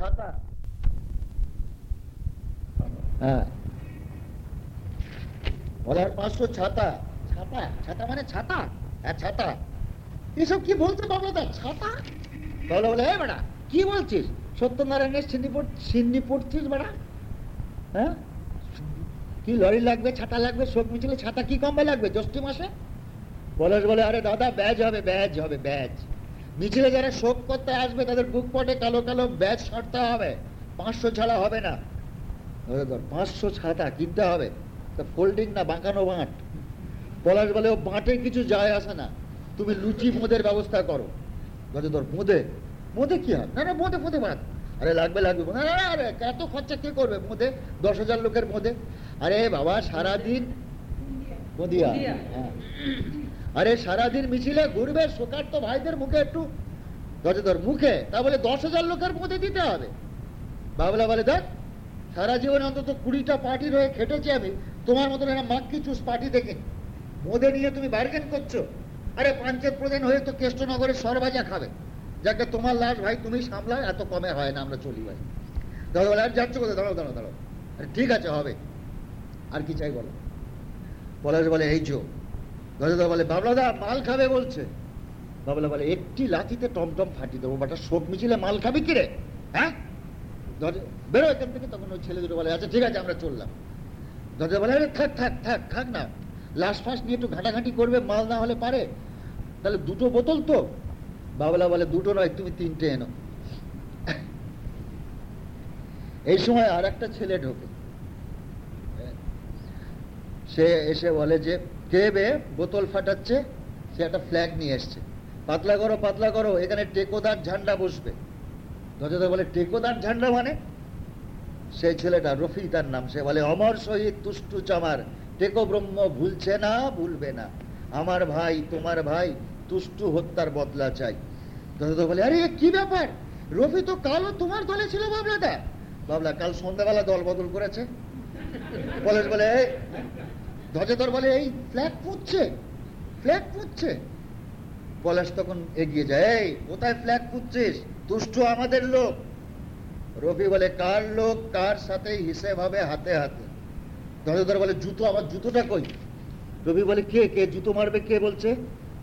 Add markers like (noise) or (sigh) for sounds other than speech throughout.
ছাতা হ্যাঁ। বলে পাঁচশো ছাতা। ছাতা? ছাতা মানে ছাতা? হ্যাঁ ছাতা। এসব কি বলছে বাবলাদা? ছাতা? বলে বলে হ্যাঁ বেড়া কি বলছিস? সত্যনারায়ণের সিন্নি সিন্নি পড়ছিস বেড়া হ্যাঁ? কি লরি লাগবে ছাতা লাগবে শোক মিছিলে ছাতা কি কমবে লাগবে জ্যৈষ্ঠ মাসে? বলস বলে আরে দাদা ব্যাজ হবে ব্যাজ হবে ব্যাজ। মিছিলে যারা শোক করতে আসবে তাদের বুক পটে কালো কালো ব্যাজ সারতে হবে। পাঁচশো ছাড়া হবে না। পাঁচশো ছাতা কিনতে হবে। তা ফোল্ডিং না বাঁকানো বাঁট। পলাশ বলে ও বাঁটে কিছু যায় আসে না। তুমি লুচি মোদের ব্যবস্থা করো। ধর মোদে? মোদে কি হয়? না না মোদে মোদে বাদ আরে লাগবে লাগবে না আরে এত খরচা কে করবে মোদে? দশ হাজার লোকের মোদে? আরে বাবা সারাদিন মোদিয়া। হ্যাঁ। আরে সারাদিন মিছিলে ঘুরবে শোকার্ত ভাইদের মুখে একটু। ধর মুখে? তা বলে দশ হাজার লোকের মধ্যে দিতে হবে। বাবলা বলে, দেখ, সারা জীবনে অন্তত কুড়িটা পার্টির হয়ে খেটেছি আমি। তোমার মতন একটা মাক্কি চুস পার্টি দেখিনি মোদে নিয়ে তুমি বার্গেন করছ। আরে পঞ্চায়েত প্রধান হয়ে তো কেষ্টনগরের সরবাজা খাবে। যাকে তোমার লাশ ভাই, তুমি সামলাও, এত কমে হয় না, আমরা চলি ভাই। দাদা বলে আর যাচ্ছ কোথায়? দাঁড়ো দাঁড়াও দাঁড়ো আরে ঠিক আছে, হবে। আর কি চাই বলো? বলে, এই চো দাদা বলে, বাবলাদা, মাল খাবে বলছে। বাবলা বলে, একটি লাথিতে টমটম ফাটি দেবো, বাটা শোক মিছিলে মাল খাবি কিরে? হ্যাঁ? বেরো এখান থেকে, তখন ওই ছেলে দুটো বলে আচ্ছা ঠিক আছে, আমরা চললাম। দরজা বলে থাক থাক থাক থাক না। লাশ ফাঁস নিয়ে একটু ঘাটাঘাটি করবে, মাল না হলে পারে। তাহলে দুটো বোতল তো? বাবলা বলে, দুটো নয়, তুমি তিনটে এনো। এই সময় আর একটা ছেলে ঢোকে। সে এসে বলে যে কে বোতল ফাটাচ্ছে, সে একটা ফ্ল্যাগ নিয়ে এসছে। পাতলা করো পাতলা করো, এখানে টেকোদার ঝান্ডা বসবে। দরজাদা বলে, টেকোদার ঝান্ডা মানে? সেই ছেলেটা রফি তার নাম, সে বলে, অমর শহীদ তুষ্টু চামার, টেকো ব্রহ্ম ভুলছে না, ভুলবে না। আমার ভাই, তোমার ভাই তুষ্টু হত্যার বদলা চাই। দরজাদা বলে, আরে, কি ব্যাপার? রফি তো কালও তোমার দলে ছিল, বাবলাদা? বাবলা, কাল সন্ধ্যাবেলা দল বদল করেছে। বলে ধ্বজাধর বলে, এই ফ্ল্যাগ পুঁতছে ফ্ল্যাগ পুঁতছে। পলাশ তখন এগিয়ে যায়, এই, কোথায় ফ্ল্যাগ পুঁতছিস? তুষ্ট আমাদের লোক। রবি বলে, কার লোক কার সাথে হিসেব হবে হাতে হাতে? ধ্বজাধর বলে, জুতো, আমার জুতোটা কই? রবি বলে, কে কে, জুতো মারবে, কে বলছে?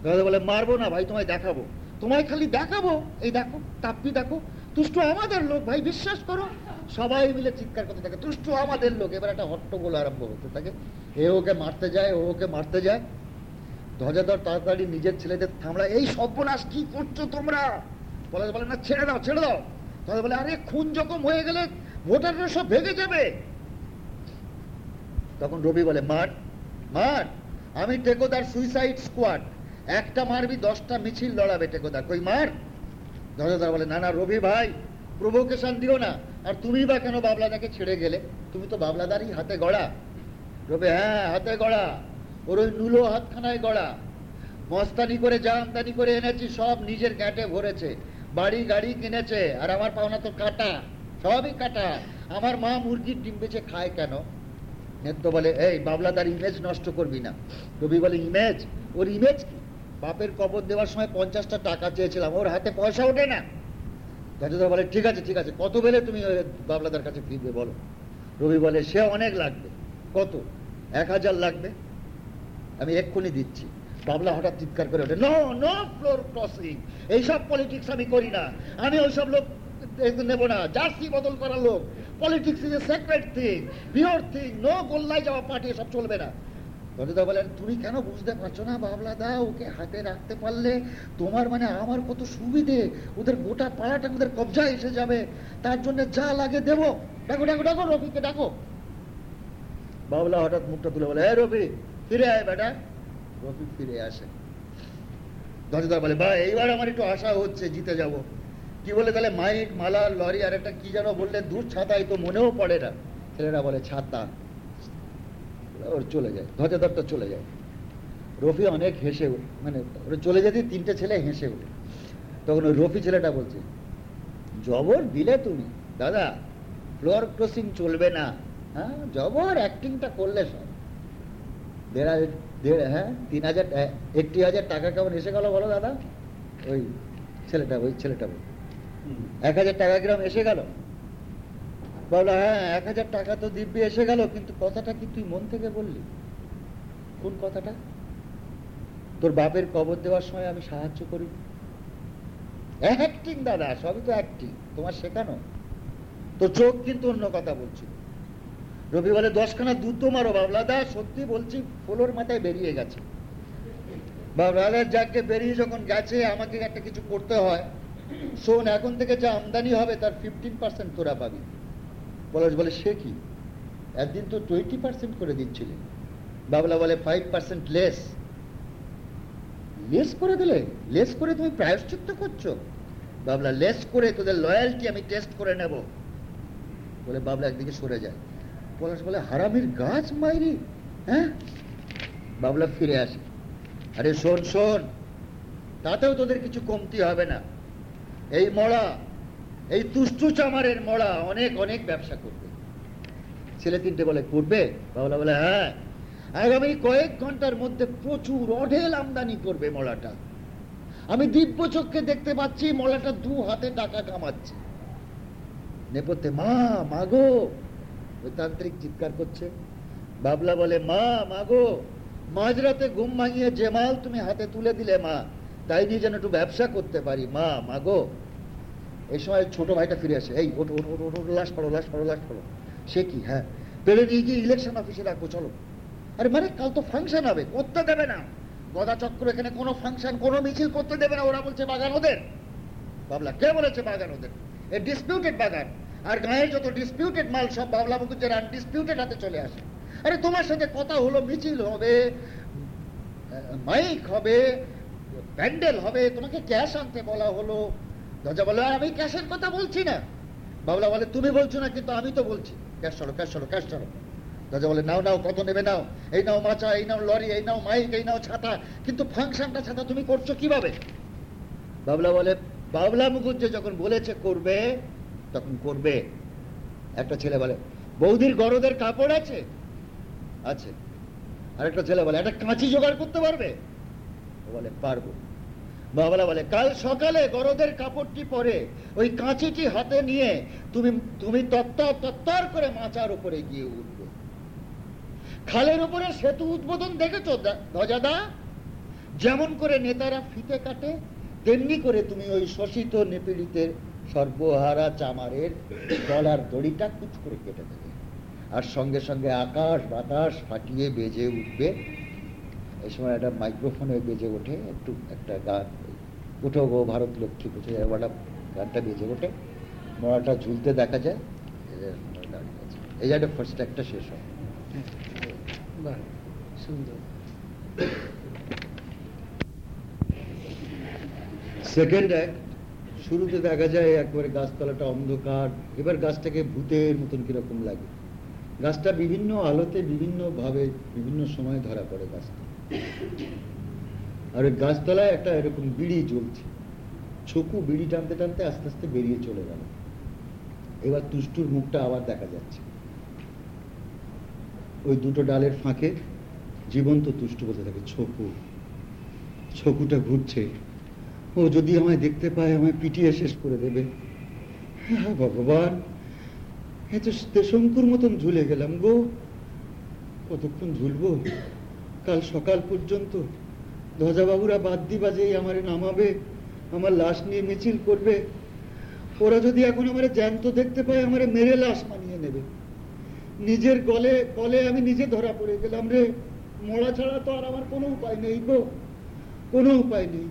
ধ্বজাধর বলে, মারবো না ভাই, তোমায় দেখাবো। তোমায় খালি দেখাবো? এই দেখো তাপ্পি দেখো তুষ্ট আমাদের লোক, ভাই, বিশ্বাস করো। সবাই মিলে চিৎকার করতে থাকে তুষ্ট আমাদের লোক। এবার একটা হট্টগোল আরম্ভ হতে থাকে। এ ওকে মারতে যায়, ও ওকে মারতে যায়। ধ্বজাধর তাড়াতাড়ি নিজের ছেলেদের থামলা এই সর্বনাশ, কি করছ তোমরা? বলে বলে, না, ছেড়ে দাও ছেড়ে দাও। তাহলে বলে, আরে, খুন যখন হয়ে গেলে ভোটাররা সব ভেঙে যাবে। তখন রবি বলে, মার মার, আমি টেকোদার সুইসাইড স্কোয়াড। একটা মারবি, দশটা মিছিল লড়াবে টেকোদার। কই, মার? ধ্বজাদার বলে, না না, রবি ভাই প্রভোকেশন দিও না। আর তুমি বা কেন বাবলাদাকে ছেড়ে গেলে? তুমি তো বাবলাদারই হাতে গড়া। রবি হ্যাঁ হাতে গড়া। ওর ওই নুলো হাতখানায় গড়া। মস্তানি করে যা আমদানি করে এনেছি, সব নিজের গ্যাটে ভরেছে। বাড়ি, গাড়ি কিনেছে, আর আমার পাওনা তো কাটা, সবই কাটা। আমার মা মুরগির ডিম বেচে খায় কেন? নেত্য বলে, এই, বাবলাদার ইমেজ নষ্ট করবি না। রবি বলে ইমেজ ওর ইমেজ কি? বাপের কবর দেওয়ার সময় পঞ্চাশটা টাকা চেয়েছিলাম, ওর হাতে পয়সা ওঠে না। গাজুদা বলে, ঠিক আছে ঠিক আছে, কত বেলে তুমি বাবলাদার কাছে ফিরবে বলো। রবি বলে, সে অনেক লাগবে। কত? এক হাজার লাগবে। আমি এক্ষুনি দিচ্ছি। বাবলা হঠাৎ চিৎকার করে ওঠে নো নো ফ্লোর ক্রসিং এইসব পলিটিক্স আমি করি না। আমি ওইসব লোক নেব না। জার্সি বদল করা লোক। Politics is a secret thing pure thing no গোল্লায় যাওয়া, পার্টি এসব চলবে না। রজদা বলেন তুমি কেন বুঝতে পারছ না বাবলা দা? ওকে হাতে রাখতে পারলে তোমার মানে আমার কত সুবিধে। ওদের গোটা পাড়াটা ওদের কবজায় এসে যাবে। তার জন্য যা লাগে দেবো। ডাকো ডাকো ডাকো রফিকে ডাকো। বাবলা হঠাৎ মুখটা তুলে বলে, এ রফি ফিরে আয় বেটা। রফি ফিরে আসে। দশদার বলে বা এইবার আমার একটু আশা হচ্ছে, জিতে যাব। কি বলে, তাহলে মাইক মালা লরি আর একটা কি যেন বললে, দূর ছাতাই তো মনেও পড়ে না। ছেলেরা বলে, ছাতা। ওর চলে যায় ধ্বজাদরটা চলে যায়। রফি অনেক হেসে ওঠে। মানে ওরা চলে যেতে তিনটে ছেলে হেসে ওঠে তখন ওই রফি ছেলেটা বলছে জবর দিলে তুমি দাদা ফ্লোর ক্রসিং চলবে না। হ্যাঁ জবর অ্যাক্টিংটা করলে সব। দেড় হাজার দেড় হ্যাঁ তিন হাজার একটি হাজার টাকা কেমন এসে গেল বলো দাদা? ওই ছেলেটা ওই ছেলেটা বল এক হাজার টাকা গ্রাম এসে গেল? বলো হ্যাঁ এক হাজার টাকা তো দিব্যি এসে গেল, কিন্তু কথাটা কি তুই মন থেকে বললি? কোন কথাটা? তোর বাপের কবর দেওয়ার সময় আমি সাহায্য করি। অ্যাক্টিং দাদা, সবই তো অ্যাক্টিং তোমার শেখানো। তো চোখ কিন্তু অন্য কথা বলছিল। রবি বলে দশখানা দুধ তো মারো, বাবলা দা, সত্যি বলছি, ফোলোর মাথায় বেরিয়ে গেছে। বাবলা যাকে বেরিয়ে যখন গেছে, আমাকে একটা কিছু করতে হয়। শোন, এখন থেকে যা আমদানি হবে, তার ফিফটিন পার্সেন্ট তোরা পাবি। পলাশ বলে সে কি? একদিন তো টোয়েন্টি পার্সেন্ট করে দিচ্ছিলে। বাবলা বলে ফাইভ পার্সেন্ট লেস লেস করে দিলে? লেস করে তুমি প্রায়শ্চিত্ত করছ। বাবলা লেস করে তোদের লয়্যালটি আমি টেস্ট করে নেব। বলে বাবলা একদিকে সরে যায়। পলাশ বলে, হারামির গাছ মাইরি হ্যাঁ? বাবলা ফিরে আসে। আরে শোন শোন, তাতেও তোদের কিছু কমতি হবে না। এই মড়া এই তুষ্টু চামারের মড়া অনেক অনেক ব্যবসা করবে। ছেলে তিনটে বলে, করবে? বাবলা বলে হ্যাঁ। আগামী কয়েক ঘণ্টার মধ্যে প্রচুর অঢেল আমদানি করবে মলাটা। আমি দিব্য চক্ষে দেখতে পাচ্ছি, মলাটা দু হাতে টাকা কামাচ্ছে। নেপথ্যে, মা মাগো ওই তান্ত্রিক চিৎকার করছে। বাবলা বলে, মা মাগো মাঝরাতে ঘুম ভাঙিয়ে যে মাল তুমি হাতে তুলে দিলে, মা, তাই নিয়ে যেন একটু ব্যবসা করতে পারি। মা মাগো এই সময় ছোট ভাইটা ফিরে আসে, এই লাশ পড়ো লাশ পড়ো লাশ পড়ো সে কি হ্যাঁ? পেলে নিয়ে গিয়ে ইলেকশন অফিসে রাখব চলো। আরে মানে কাল তো ফাংশন হবে, করতে দেবে না। গদা চক্র এখানে কোনো ফাংশন কোনো মিছিল করতে দেবে না, ওরা বলছে বাগান ওদের। বাবলা, কে বলেছে বাগান ওদের? এ ডিসপিউটেড বাগান। আর গায়ের যত ডিসপিউটেড মাল, সব বাবলা মুখুজ্জের আনডিসপিউটেড হাতে চলে আসে। আরে তোমার সাথে কথা হলো, মিছিল হবে মাইক হবে, প্যান্ডেল হবে, তোমাকে ক্যাশ আনতে বলা হলো। দরজা বলে আমি ক্যাশের কথা বলছি না। বাবলা বলে, তুমি বলছো না, কিন্তু আমি তো বলছি। ক্যাশ চলো ক্যাশ চলো ক্যাশ চলো দাদা বলে, নাও নাও, কত নেবে নাও? এই নাও মাচা, এই নাও লরি, এই নাও মাইক, এই নাও ছাতা, কিন্তু ফাংশনটা ছাতা তুমি করছ কীভাবে? বাবলা বলে, বাবলা মুখুজ্জে যখন বলেছে করবে, তখন করবে। একটা ছেলে বলে, বৌদির গরদের কাপড় আছে? আছে। আরেকটা ছেলে বলে, একটা কাঁচি জোগাড় করতে পারবে? বলে, পারব। বাবলা বলে, কাল সকালে গরদের কাপড়টি পরে ওই কাঁচিটি হাতে নিয়ে তুমি তুমি তত্তর তত্তর করে মাচার উপরে গিয়ে উঠবে। খালের উপরে সেতু উদ্বোধন দেখেছ ধ্বজাদা? যেমন করে নেতারা ফিতে কাটে, তেমনি করে তুমি ওই শোষিত নিপীড়িতের সর্বহারা চামারের গলার দড়িটা কুচ করে কেটে দেবে। আর সঙ্গে সঙ্গে আকাশ বাতাস ফাটিয়ে বেজে উঠবে। এই সময় একটা মাইক্রোফোনে বেজে ওঠে, একটু একটা গান। উঠো গো ভারত লক্ষ্মী পুজো একটা গানটা বেজে ওঠে মরাটা ঝুলতে দেখা যায় এই একটা ফার্স্ট একটা শেষ হয়। সুন্দর। সেকেন্ড এক শুরুতে দেখা যায় একবারে গাছতলাটা অন্ধকার এবার গাছটাকে ভূতের মতন কীরকম লাগে। গাছটা বিভিন্ন আলোতে বিভিন্ন ভাবে বিভিন্ন সময় ধরা পড়ে গাছটা। আর ওই গাছতলায় একটা এরকম বিড়ি জ্বলছে ছকু বিড়ি টানতে টানতে আস্তে আস্তে বেরিয়ে চলে গেল। এবার তুষ্টুর মুখটা আবার দেখা যাচ্ছে। ওই দুটো ডালের ফাঁকে জীবন্ত তুষ্ট বসে থাকে, ছকু। ছকুটা ঘুরছে। ও যদি আমায় দেখতে পায়, আমায় পিটিয়ে শেষ করে দেবে। ভগবান! এ তো দেশঙ্কুর মতন ঝুলে গেলাম গো। কতক্ষণ ঝুলবো? কাল সকাল পর্যন্ত ধ্বজাবাবুরা বাদ্যি বাজেই আমারে নামাবে, আমার লাশ নিয়ে মিছিল করবে। ওরা যদি এখন আমার জ্যান্ত দেখতে পায়, আমার মেরে লাশ মানিয়ে নেবে। নিজের গলে, কলে আমি নিজে ধরা পড়ে গেলাম রে। মরা ছাড়া তো আর আমার কোনো উপায় নেই গো। কোনো উপায় নেই।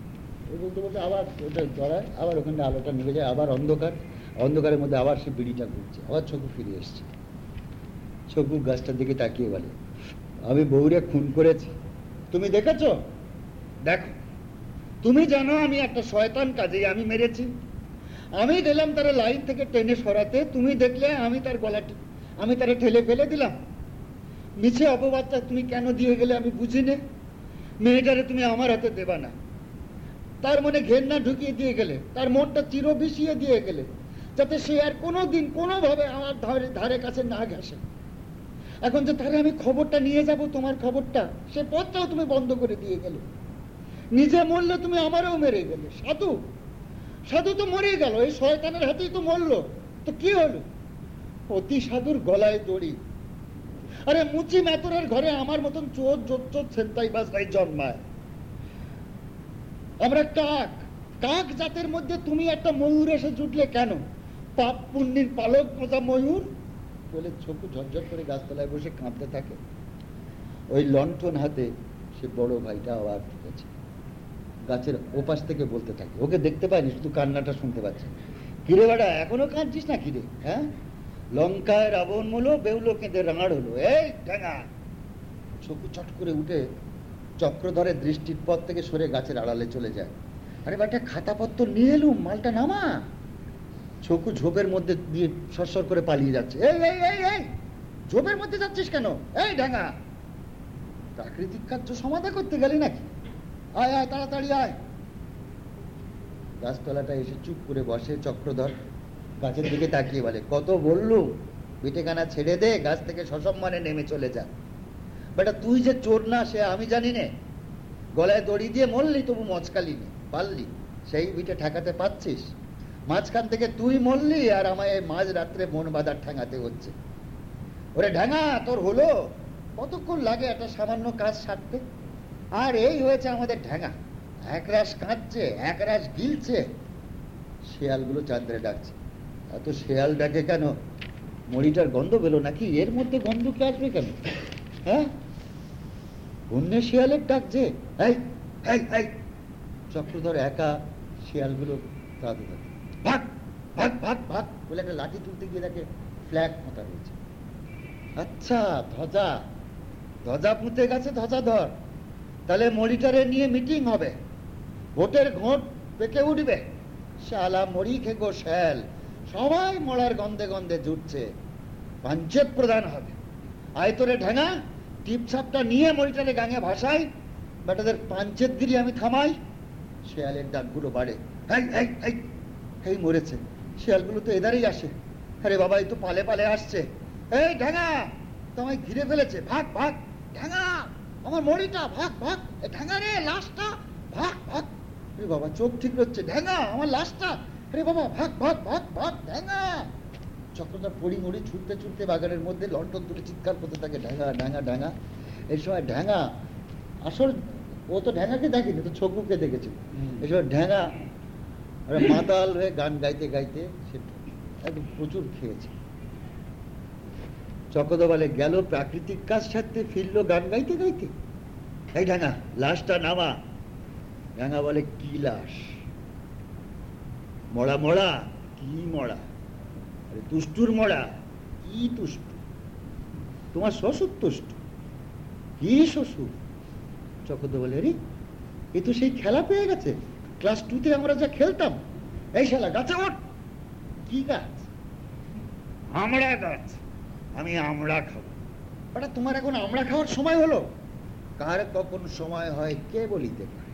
বলতে বলতে আবার ওটা ধরায় আবার ওখানে আলোটা নিভে যায়, আবার অন্ধকার। অন্ধকারের মধ্যে আবার সে বিড়িটা ঘুরছে, আবার ছকু ফিরে এসছে। ছকু গাছটার দিকে তাকিয়ে বলে, আমি বউরে খুন করেছি। তুমি দেখেছ? দেখো, তুমি জানো আমি একটা শয়তান কাজে আমি মেরেছি। আমি গেলাম তার লাইন থেকে টেনে সরাতে, তুমি দেখলে আমি তার গলা আমি তারে ঠেলে ফেলে দিলাম। মিছে অপবাদটা তুমি কেন দিয়ে গেলে আমি বুঝি নে মেয়েটারে তুমি আমার হাতে দেবা না। তার মনে ঘেন্না ঢুকিয়ে দিয়ে গেলে, তার মনটা চির বিষিয়ে দিয়ে গেলে, যাতে সে আর কোনো দিন কোনোভাবে আমার ধারে ধারে কাছে না ঘেসে। এখন যে তারে আমি খবরটা নিয়ে যাব, তোমার খবরটা, সে পথটাও তুমি বন্ধ করে দিয়ে গেলে। নিজে মরলে তুমি আমারও মেরে গেলে সাধু? সাধু তো মরে গেল, এই শয়তানের হাতেই তো মরলো। তো কি হলো? অতি সাধুর গলায় দড়ি। আরে মুচি মেতরের ঘরে আমার মতন চোর চোর চোর ছেন্তাই বাসাই জন্মায়। আমরা কাক। কাক জাতের মধ্যে তুমি একটা ময়ূর এসে জুটলে কেন? পাপ পুণ্যির পালক মজা ময়ূর? বলে চোখ ঝরঝর করে গাছতলায় বসে কাঁদতে থাকে। ওই লণ্ঠন হাতে সে বড় ভাইটা আবার ঢুকেছে গাছের ওপাশ থেকে বলতে থাকে। ওকে দেখতে পাইনি শুধু কান্নাটা শুনতে পাচ্ছে। কিরে বেড়া এখনও কাঁদছিস না কিরে হ্যাঁ? লঙ্কায় রাবণ মূলো, বেউলো কেঁদে রাঙাড় হলো। এই ঠেঙা! চকু চট করে উঠে চক্রধরের দৃষ্টির পথ থেকে সরে গাছের আড়ালে চলে যায়। আরে বেটা খাতাপত্র নিয়ে এলুম, মালটা নামা! চকু ঝোপের মধ্যে দিয়ে সরসর করে পালিয়ে যাচ্ছে। এই এই এই ঝোপের মধ্যে যাচ্ছিস কেন? এই ঢাঙ্গা প্রাকৃতিক কার্য সমাধা করতে গেলি নাকি? আয় আয়, তাড়াতাড়ি আয়। গাছতলাটা এসে চুপ করে বসে, চক্রধর। গাছের দিকে তাকিয়ে বলে, কত বললু? বিটেখানা ছেড়ে দে, গাছ থেকে সসম্মানে নেমে চলে যা। বেটা, তুই যে চোর না, সে আমি জানি নে। গলায় দড়ি দিয়ে মরলি তবু মচকালি নে, পারলি? সেই বিটে ঠেকাতে পাচ্ছিস মাঝখান থেকে তুই মরলি, আর আমায় মাঝ রাত্রে মন বাঁধার ঠেঙাতে হচ্ছে। ওরে ঢাঙা, তোর হলো? কতক্ষণ লাগে একটা সামান্য কাজ সারতে? আর এই হয়েছে আমাদের ঢাঙা একরাশ কাঁদছে, একরাশ গিলছে। শেয়ালগুলো চাঁদরে ডাকছে। এত শেয়াল ডাকে কেন? মরিটার গন্ধ পেল নাকি? এর মধ্যে গন্ধ কে আসবে কেন? হ্যাঁ? অন্য শিয়ালের ডাকছে চক্রধর একা শিয়ালগুলো তাড়াতে থাকে। ভাগ ভাগ ভাগ ভাগ বলে একটা লাঠি তুলতে গিয়ে দেখে ফ্ল্যাগ পোঁতা রয়েছে আচ্ছা ধ্বজা। ধ্বজা পুঁতে গেছে ধ্বজা ধর তাহলে মরিটারে নিয়ে মিটিং হবে। ভোটের ঘোট পেকে উঠবে। শালা মরি খেগো শ্যাল। সবাই মরার গন্ধে গন্ধে জুটছে। পাঞ্চেত প্রধান হবে। আয়তরে ঢেঙা টিপছাপটা নিয়ে মরিটারে গাঙে ভাসাই। বেটাদের পাঞ্চেত গিরি আমি থামাই। শেয়ালের ডাকগুলো বাড়ে। এই এই মরেছে। শিয়ালগুলো তো এদারেই আসে। আরে বাবা, এই তো পালে পালে আসছে। এই ঢেঙা, তোমায় ঘিরে ফেলেছে। ভাগ ভাগ, ঢেঙা। আমার মরিটা ভাগ ভাগ ঢেঙা রে লাশটা ভাগ ভাগ। আরে বাবা চোখ ঠিক হচ্ছে ঢেঙা আমার লাশটা। আরে বাবা ভাগ ভাগ ভাগ ভাগ ঢেঙা। চক্রটা পড়ি মরি ছুটতে ছুটতে বাগানের মধ্যে লন্ঠন তুলে চিৎকার করতে থাকে ঢ্যাঙা ঢ্যাঙা ঢ্যাঙা এই সময় ঢ্যাঙা আসল ও তো ঢ্যাঙাকে দেখেনি তো ছকুকে দেখেছে। এই সময় ঢ্যাঙা মাতাল হয়ে গান গাইতে গাইতে সে একদম প্রচুর খেয়েছে। চকদ বলে গেল প্রাকৃতিক কাজ সারতে ফিরলো গান গাইতে গাইতে। এই ঢাঙা লাশটা নামা। ঢাঙা বলে, কি লাশ? মরা মরা, কি মরা? আরে, তুষ্টুর মরা, কি তুষ্টু? তোমার শ্বশুর তুষ্ট। কি শ্বশুর? চকদ বলে রে এ তো সেই খেলা পেয়ে গেছে। ক্লাস টুতে আমরা যা খেলতাম, এই শালা গাছে ওঠ, কি গাছ? আমরা গাছ। আমি আমরা খাব। ওটা তোমার এখন আমরা খাওয়ার সময় হলো? কার কখন সময় হয় কে বলিতে পারে?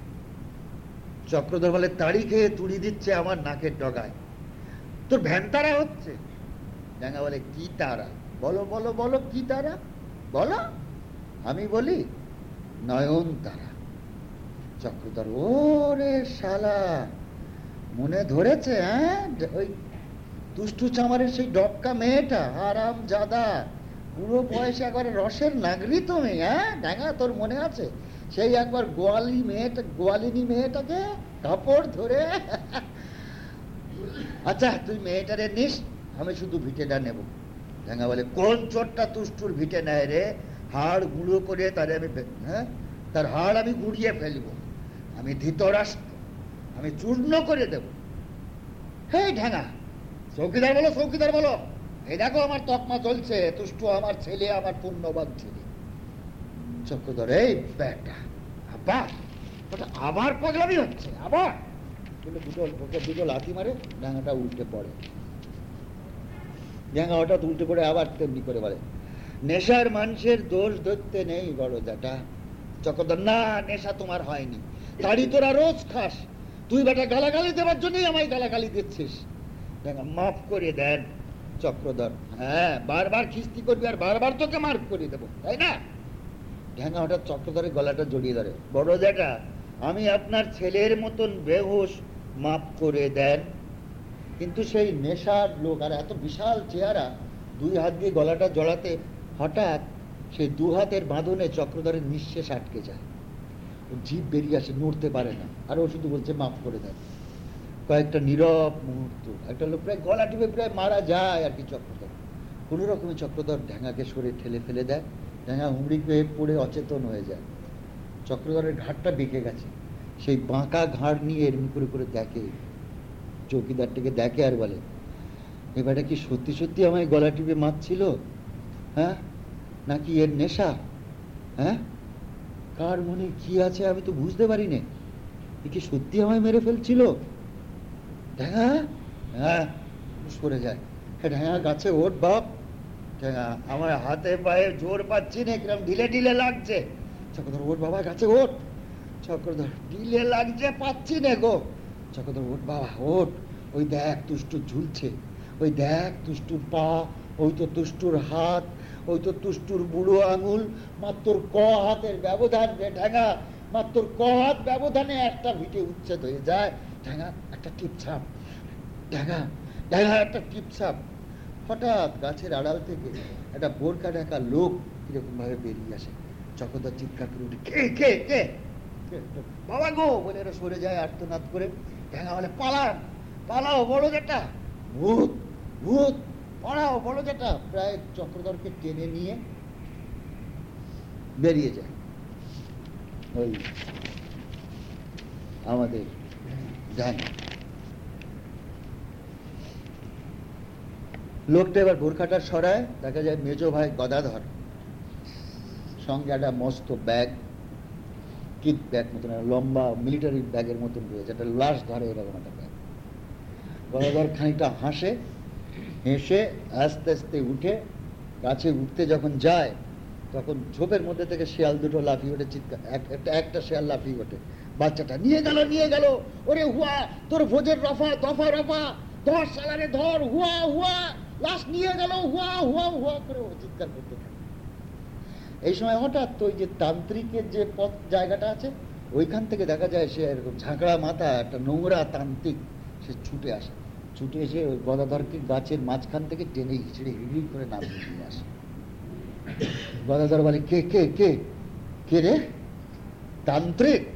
চক্রধর বলে, তাড়ি খেয়ে তুড়ি দিচ্ছে আমার নাকের ডগায়। তোর ভ্যানতারা হচ্ছে? ডাঙ্গা বলে, কি তারা বলো বলো বলো, কি তারা বলো। আমি বলি, নয়ন তারা চক্রধর, ওরে শালা, মনে ধরেছে হ্যাঁ ওই দুষ্টু চামারের সেই ডক্কা মেয়েটা আরাম জাদা। পুরো বয়সে একবার রসের নাগরি তুমি হ্যাঁ? ডাঙা তোর মনে আছে? সেই একবার গোয়ালি মেয়েটা, গোয়ালিনী মেয়েটাকে কাপড় ধরে (laughs) আচ্ছা তুই মেয়েটারে নিস, আমি শুধু ভিটেটা নেব। ডাঙ্গা বলে, কোন চোরটা তুষ্টুর ভিটে নেয় রে? হাড় গুঁড়ো করে তারে আমি হ্যাঁ? তার হাড় আমি গুড়িয়ে ফেলব। আমি ধৃতরাষ্ট্র। আমি চূর্ণ করে দেব। হে ঢাঙা চৌকিদার বলো চৌকিদার বলো। এই দেখো আমার তকমা চলছে, তুষ্টু আমার ছেলে, আমার পুণ্যবান ছেলে। চক্রধর এই ব্যাটা, আবার আবার পাগলামি হচ্ছে, আবার। মারে ডাঙাটা উল্টে পড়ে। আবার তেমনি করে বলে, নেশার মানুষের ধরতে নেই, বড় চক্রধর না, নেশা তোমার হয়নি। তোরা রোজ খাস। তুই বেটা গালাগালি দেওয়ার জন্যই আমায় গালাগালি দিচ্ছিস। মাফ করে দেন, চক্রধর। হ্যাঁ বারবার খিস্তি করবি আর বারবার তোকে করে দেবো, তাই না? ঢ্যাঙা হঠাৎ গলাটা জড়িয়ে ধরে। বড় আমি আপনার ছেলের মতন বেহুশ, মাফ করে দেন। কিন্তু সেই নেশার লোক আর এত বিশাল চেহারা, দুই হাত দিয়ে গলাটা জড়াতে হঠাৎ সেই দু হাতের বাঁধনে চক্রধরের নিঃশেষ আটকে যায়। জীব বেরিয়ে আসে, নড়তে পারে না। আর ও শুধু বলছে, মাফ করে দেন। কয়েকটা নীরব মুহূর্ত। একটা লোক প্রায় গলা টিপে প্রায় মারা যায় আর কি চক্রধর। কোনো রকমের চক্রধর ঢ্যাঙাকে সরে ঠেলে ফেলে দেয় ঢ্যাঙা হুমড়ি পেয়ে পড়ে অচেতন হয়ে যায়। চক্রধরের ঘাটটা বেঁকে গেছে। সেই বাঁকা ঘাড় নিয়ে এরম করে করে দেখে। চৌকিদারটাকে দেখে আর বলে এবারটা কি সত্যি সত্যি আমায় গলা টিপে মারছিল? হ্যাঁ? নাকি এর নেশা? হ্যাঁ? কার মনে কি আছে আমি তো বুঝতে পারি নে এ কি সত্যি আমায় মেরে ফেলছিল? ঢ্যাঙা হ্যাঁ যায়। গাছে বাপ আমার হাতে পায়ে জোর পাচ্ছি না, কিরম ঢিলে ঢিলে লাগছে। চক্রধর বাবা, গাছে চক্রধর ঢিলে লাগছে, পাচ্ছি না গো। চক্রধর বাবা ওই দেখ তুষ্টু ঝুলছে। ওই দেখ তুষ্টুর পা, ওই তো তুষ্টুর হাত, ওই তো তুষ্টুর বুড়ো আঙুল। মাত্র ক হাতের ব্যবধান রে মাত্র ক হাত ব্যবধানে একটা ভিটে উচ্ছেদ হয়ে যায়। ঢাঙা একটা একটা হঠাৎ গাছের আড়াল থেকে একটা বোরকা লোক বেরিয়ে আসে। চকদার চিৎকার করে উঠে, কে কে কে? বাবা গো! বলে এরা সরে যায় আর্তনাদ করে। বলে পালান, পালাও বড় যেটা ভূত ভূত বড় যেটা প্রায় চক্রধরকে টেনে নিয়ে বেরিয়ে যায়। ওই আমাদের জানি। লোকটা এবার বোরখাটা সরায়, দেখা যায় মেজো ভাই গদাধর। সঙ্গে একটা মস্ত ব্যাগ, কিট ব্যাগ মতন লম্বা মিলিটারি ব্যাগের মতন রয়েছে, একটা লাশ ধরে এরকম একটা ব্যাগ। গদাধর খানিকটা হাসে, হেসে, আস্তে আস্তে উঠে গাছে উঠতে যখন যায়, তখন ঝোপের মধ্যে থেকে শিয়াল দুটো লাফিয়ে ওঠে, চিৎকার একটা একটা শিয়াল লাফিয়ে ওঠে। বাচ্চাটা নিয়ে গেল নিয়ে গেল। ওরে হুয়া, তোর ভোজের রফা, দফা রফা। ধর সালারে ধর, হুয়া হুয়া। লাশ নিয়ে গেল, হুয়া হুয়া হুয়া করে ও চিৎকার করতে এই সময় হঠাৎ ওই যে তান্ত্রিকের যে পথ, জায়গাটা আছে, ওইখান থেকে দেখা যায় সে এরকম ঝাঁকড়া মাথা, একটা নোংরা তান্ত্রিক, সে ছুটে আসে। ছুটে এসে ওই গদাধরকে গাছের মাঝখান থেকে টেনে হিচড়ে হিড়ি করে নামিয়ে নিয়ে আসে। গদাধর বলে, কে কে কে? কে রে? তান্ত্রিক?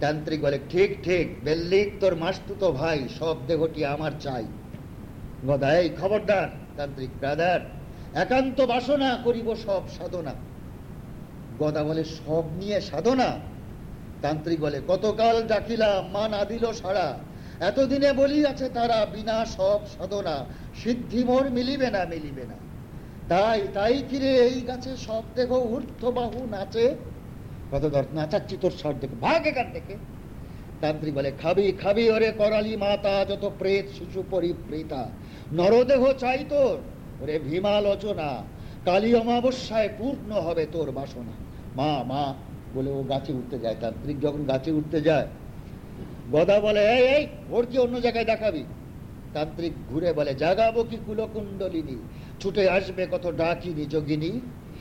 তান্ত্রিক বলে, ঠিক ঠিক, বেল্লিক তোর মাস্তুতো ভাই, সব দেহটি আমার চাই। গদা, এই খবরদার তান্ত্রিক ব্রাদার, একান্ত বাসনা করিব সব সাধনা। গদা বলে, সব নিয়ে সাধনা? তান্ত্রিক বলে, কতকাল ডাকিলাম মা না দিল সারা। এতদিনে বলি আছে তারা বিনা সব সাধনা। সিদ্ধি মোর মিলিবে না মিলিবে না। তাই তাই কিরে এই গাছে সব দেহ ঊর্ধ্ব বাহু নাচে? তোর দেখে, ভাগ এখান থেকে তান্ত্রিক বলে, খাবি খাবি ওরে করালি মাতা, যত প্রেত শিশু পরিপ্রেতা। নরদেহ চাই তোর, ওরে ভীমালোচনা কালী অমাবস্যায় পূর্ণ হবে তোর বাসনা। মা মা, বলে ও গাছে উঠতে যায় তান্ত্রিক। যখন গাছে উঠতে যায়, গদা বলে, এই এই, ওর কি অন্য জায়গায় দেখাবি? তান্ত্রিক ঘুরে বলে, জাগাবো কি কুলকুণ্ডলিনী? ছুটে আসবে কত ডাকিনি যোগিনী?